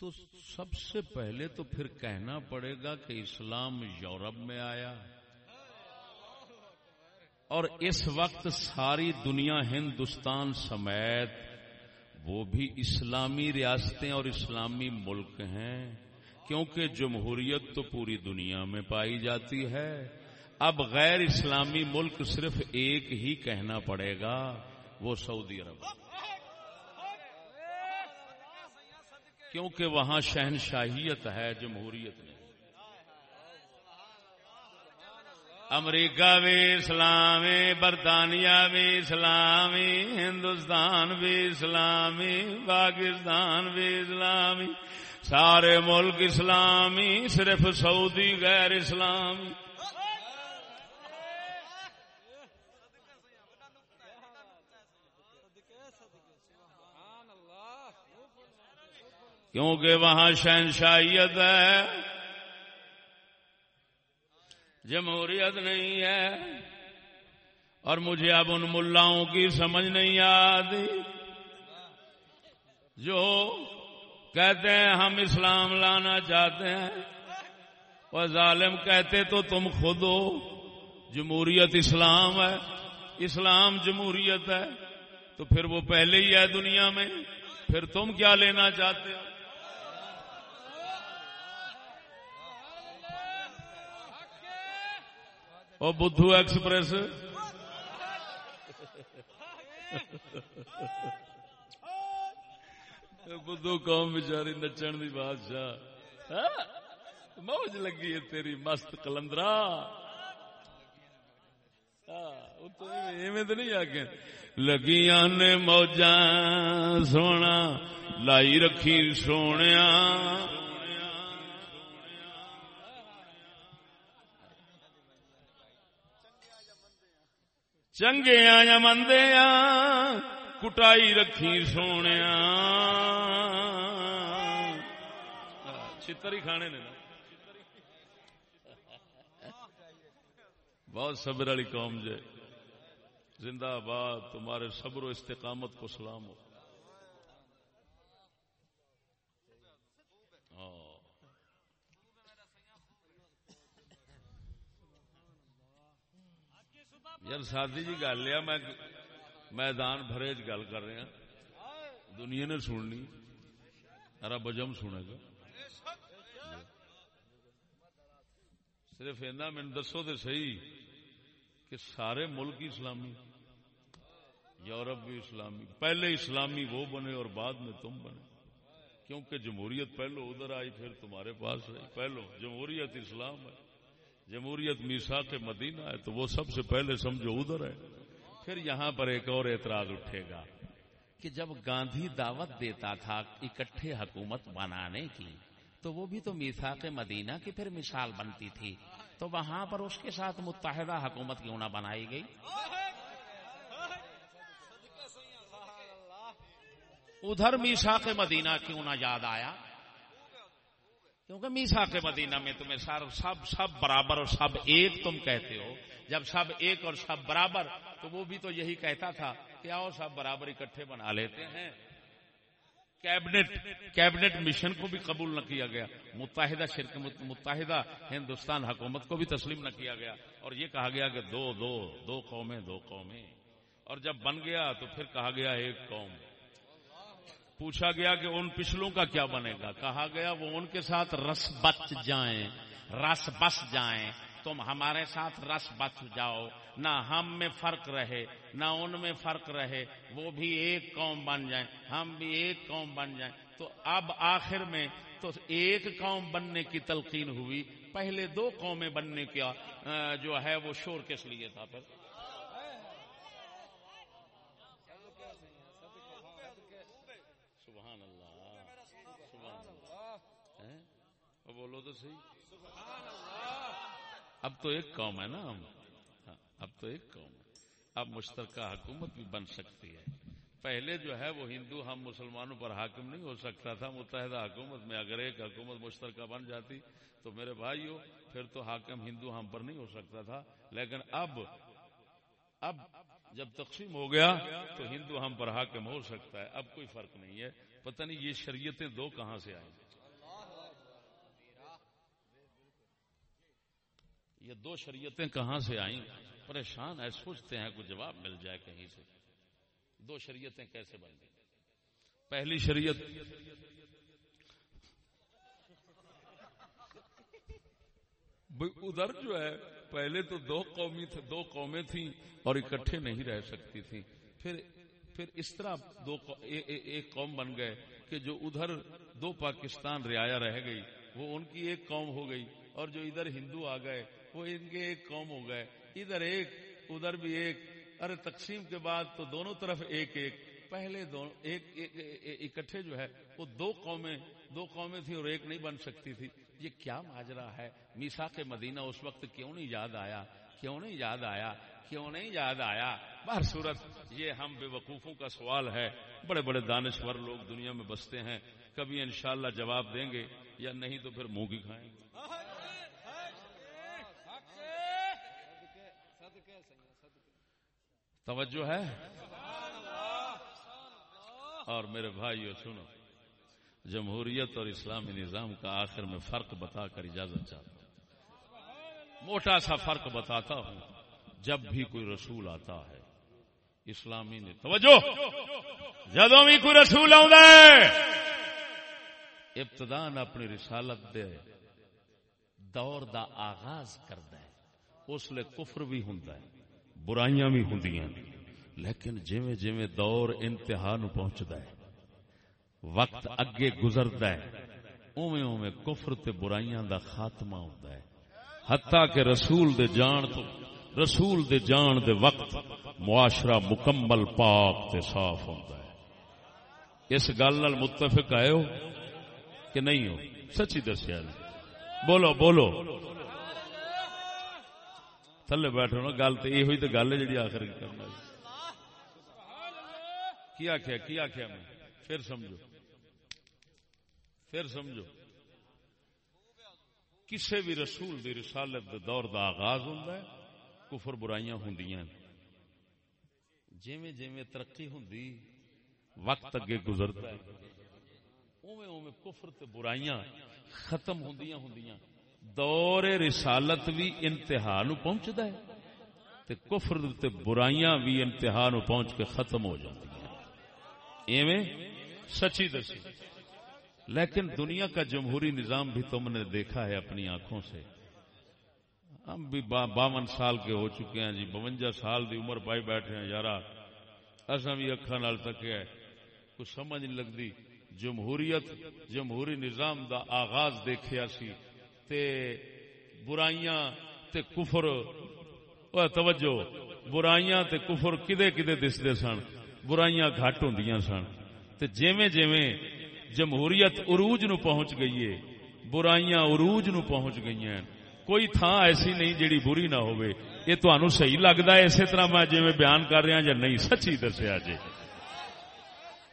تو سب سے پہلے تو پھر کہنا پڑے گا کہ اسلام یورپ میں آیا اور اس وقت ساری دنیا ہندوستان سمیت وہ بھی اسلامی ریاستیں اور اسلامی ملک ہیں کیونکہ جمہوریت تو پوری دنیا میں پائی جاتی ہے۔ اب غیر اسلامی ملک صرف ایک ہی کہنا پڑے گا، وہ سعودی عرب۔ کیونکہ وہاں شہنشاہیت ہے، جمہوریت نہیں۔ امریکہ بھی اسلامی برطانیہ بھی اسلامی ہندوستان بھی اسلامی پاکستان بھی اسلامی سارے ملک اسلامی، صرف سعودی غیر اسلامی۔ کیونکہ وہاں شہنشاہیت ہے۔ جمہوریت نہیں ہے۔ اور مجھے اب ان ملاؤں کی سمجھ نہیں آتی۔ جو کہتے ہیں ہم اسلام لانا چاہتے ہیں اور ظالم کہتے تو تم خود ہو۔ جمہوریت اسلام ہے۔ اسلام جمہوریت ہے۔ تو پھر وہ پہلے ہی ہے دنیا میں۔ پھر تم کیا لینا چاہتے ہو؟ اور بدھو ایکسپریس۔ بدھو قوم بچاری نچن دی بادشاہ۔ ہاں؟ موج لگی ہے تیری مست کلندرا ہاں، ایویں تو نہیں آگے لگیاں نے موجاں سونا لائی رکھی سونے چنگیا یا مندیا کٹائی رکھی سونے چتر ہی کھانے نے بہت صبر والی قوم جے زندہ آباد تمہارے صبر و استقامت کو سلام ہو ہاں۔ یار سادی جی گل ہے، میں میدان بھرے چ گل کر رہا دنیا نے سننی، رب بجم سنے گا۔ صرف اینا من دسو تو صحیح کہ سارے ملک اسلامی، یورپ بھی اسلامی، پہلے اسلامی وہ بنے اور بعد میں تم بنے۔ کیونکہ جمہوریت پہلو ادھر آئی، پھر تمہارے پاس رہی۔ پہلو جمہوریت اسلام ہے۔ جمہوریت میسا کے مدینہ ہے تو وہ سب سے پہلے سمجھو ادھر ہے۔ پھر یہاں پر ایک اور اعتراض اٹھے گا کہ جب گاندھی دعوت دیتا تھا اکٹھے حکومت بنانے کی، تو وہ بھی تو میسا کے مدینہ کی پھر مثال بنتی تھی۔ تو وہاں پر اس کے ساتھ متحدہ حکومت کیوں نہ بنائی گئی؟ ادھر میسا کے مدینہ کیوں نہ یاد آیا؟ کیونکہ میسا کے مدینہ میں تمہیں سر سب سب برابر اور سب ایک تم کہتے ہو۔ جب سب ایک اور سب برابر، تو وہ بھی تو یہی کہتا تھا کہ آؤ سب برابر اکٹھے بنا لیتے ہیں۔ کیبنٹ کیبنٹ مشن کو بھی قبول نہ کیا گیا۔ متحدہ شرک متحدہ ہندوستان حکومت کو بھی تسلیم نہ کیا گیا۔ اور یہ کہا گیا کہ دو دو دو قومیں دو قومیں۔ اور جب بن گیا تو پھر کہا گیا ایک قوم۔ پوچھا گیا کہ ان پچھلوں کا کیا بنے گا؟ کہا گیا، وہ ان کے ساتھ رس بچ جائیں، رس بس جائیں، تم ہمارے ساتھ رس بچ جاؤ۔ نہ ہم میں فرق رہے، نہ ان میں فرق رہے، وہ بھی ایک قوم بن جائیں، ہم بھی ایک قوم بن جائیں۔ تو اب آخر میں تو ایک قوم بننے کی تلقین ہوئی۔ پہلے دو قومیں بننے کا جو ہے وہ شور کس لیے تھا پھر؟ بولو تو صحیح۔ اب تو ایک قوم ہے نا۔ ہم اب تو ایک قوم ہے۔ اب مشترکہ حکومت بھی بن سکتی ہے۔ پہلے جو ہے وہ ہندو، ہم مسلمانوں پر حاکم نہیں ہو سکتا تھا۔ متحدہ حکومت میں اگر ایک حکومت مشترکہ بن جاتی تو میرے بھائیوں پھر تو حاکم ہندو ہم پر نہیں ہو سکتا تھا۔ لیکن اب اب جب تقسیم ہو گیا تو ہندو ہم پر حاکم ہو سکتا ہے۔ اب کوئی فرق نہیں ہے۔ پتہ نہیں یہ شریعتیں دو کہاں سے آئیں۔ یہ دو شریعتیں کہاں سے آئیں؟ پریشان ہے سوچتے ہیں کوئی جواب مل جائے کہیں سے۔ دو شریعتیں کیسے بن گئی پہلی شریعت ادھر جو ہے، پہلے تو دو قومی تھے، دو قومیں تھیں اور اکٹھے نہیں رہ سکتی تھیں۔ پھر پھر اس طرح دو ایک قوم بن گئے کہ جو ادھر دو پاکستان رعایا رہ گئی، وہ ان کی ایک قوم ہو گئی اور جو ادھر ہندو آ گئے وہ ان کے ایک قوم ہو گئے۔ ادھر ایک، ادھر بھی ایک۔ ارے تقسیم کے بعد تو دونوں طرف ایک ایک۔ پہلے دونوں ایک اکٹھے جو ہے، وہ دو قومیں دو قومیں تھیں اور ایک نہیں بن سکتی تھی۔ یہ کیا ماجرا ہے؟ میسا کے مدینہ اس وقت کیوں نہیں یاد آیا؟ کیوں نہیں یاد آیا؟ کیوں نہیں یاد آیا؟ بہر صورت یہ ہم بے وقوفوں کا سوال ہے۔ بڑے بڑے دانشور لوگ دنیا میں بستے ہیں۔ کبھی انشاءاللہ جواب دیں گے یا نہیں تو پھر منہ کی کھائیں گے۔ توجہ ہے؟ اور میرے بھائیو، سنو، جمہوریت اور اسلامی نظام کا آخر میں فرق بتا کر اجازت چاہتا ہوں۔ موٹا سا فرق بتاتا ہوں، جب بھی کوئی رسول آتا ہے، اسلامی نے، توجہ! جدو بھی کوئی رسول آ ابتدان اپنی رسالت دے، دور دا آغاز کرتا ہے اس لیے کفر بھی ہوں برائیاں بھی ہوں لیکن جویں جویں دور انتہا نو پہنچتا ہے۔ وقت اگے گزرتا ہے۔ اوویں اوویں کفر تے برائیاں دا خاتمہ ہوندا ہے۔ حتیٰ کہ رسول دے جان تو رسول دے جان دے وقت معاشرہ مکمل پاک تے صاف ہوندا ہے۔ اس گل نال متفق آئے ہو کہ نہیں ہو؟ سچی دسیا بولو بولو۔ تھلے بیٹھو نا گل تو یہ ہوئی تو گل ہے جی آخر کرنا کی آخیا کی آخیا میں؟ پھر سمجھو۔ پھر سمجھو۔ کسے بھی رسول دی رسالت دے دور دا آغاز ہوتا ہے، کفر برائیاں ہوں جیویں جیویں ترقی ہوں وقت اگے گزرتا ہے۔ اوویں اوویں کفر تے برائیاں ختم ہوندیاں ہوندیاں دور رسالت بھی انتہا نو پہنچدا ہے۔ تے کفر تے برائیاں بھی انتہا نو پہنچ کے ختم ہو جاندیاں ایویں سچی دسی۔ لیکن دنیا کا جمہوری نظام بھی تم نے دیکھا ہے اپنی آنکھوں سے۔ ہم بھی باون سال کے ہو چکے ہیں جی بونجا سال دی عمر پائی بیٹھے ہیں۔ یار اصا بھی اکھا نال تکیا ہے کچھ سمجھ نہیں لگتی۔ جمہوریت، جمہوری نظام دا آغاز دیکھیا سی۔ تے برائیاں تے کفر۔ اوہ توجہ، برائیاں تے کفر کدے کدے دستے سن؟ برائیاں گھٹ ہوندیاں سن۔ تے جیویں جیویں جمہوریت عروج نو پہنچ گئی ہے، برائیاں عروج نو پہنچ گئی ہیں۔ کوئی تھان ایسی نہیں جیڑی بری نہ ہوئے یہ تو صحیح لگتا ہے اسی طرح میں جی بیان کر رہا یا نہیں؟ سچی دسیا جی۔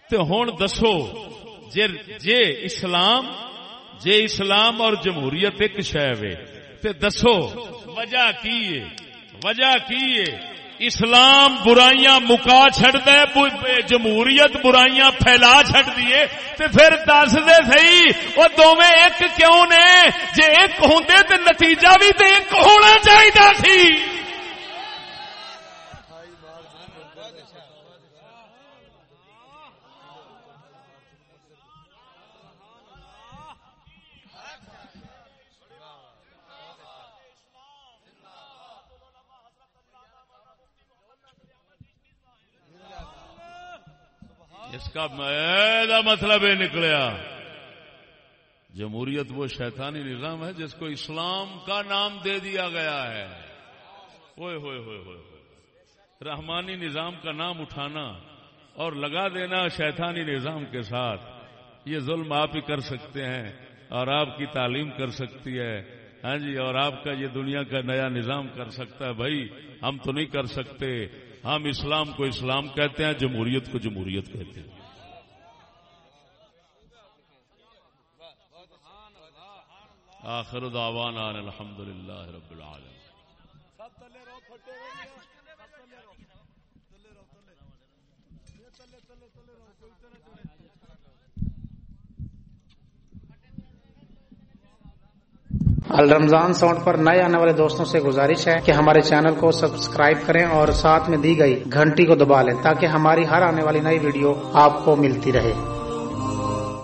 تو ہوں دسو، جے جے اسلام جے اسلام اور جمہوریت ایک شہ تے دسو، وجہ کی ہے؟ وجہ کی ہے؟ اسلام برائیاں مکا چڈ دے جمہوریت برائیاں پھیلا چڈ دیے تے پھر دس دے سی وہ دونوں ایک کیوں نے؟ جے ایک ہوں تے نتیجہ بھی تے ایک ہونا چاہیے سی۔ اس کا میرا مطلب یہ نکلیا۔ جمہوریت وہ شیطانی نظام ہے جس کو اسلام کا نام دے دیا گیا ہے۔ ہوئے ہوئے ہوئے ہوئے۔ رحمانی نظام کا نام اٹھانا اور لگا دینا شیطانی نظام کے ساتھ۔ یہ ظلم آپ ہی کر سکتے ہیں اور آپ کی تعلیم کر سکتی ہے۔ ہاں جی اور آپ کا یہ دنیا کا نیا نظام کر سکتا ہے۔ بھائی، ہم تو نہیں کر سکتے۔ ہم اسلام کو اسلام کہتے ہیں، جمہوریت کو جمہوریت کہتے ہیں۔ آخر دعوانا الحمدللہ الحمد للہ رب العالمین سب تلے رہو پھٹے رہو سب تلے رہو تلے رہو تلے یہ تلے تلے تلے رہو کوئی طرح چڑھے الرمضان ساؤنڈ پر نئے آنے والے دوستوں سے گزارش ہے کہ ہمارے چینل کو سبسکرائب کریں اور ساتھ میں دی گئی گھنٹی کو دبا لیں تاکہ ہماری ہر آنے والی نئی ویڈیو آپ کو ملتی رہے۔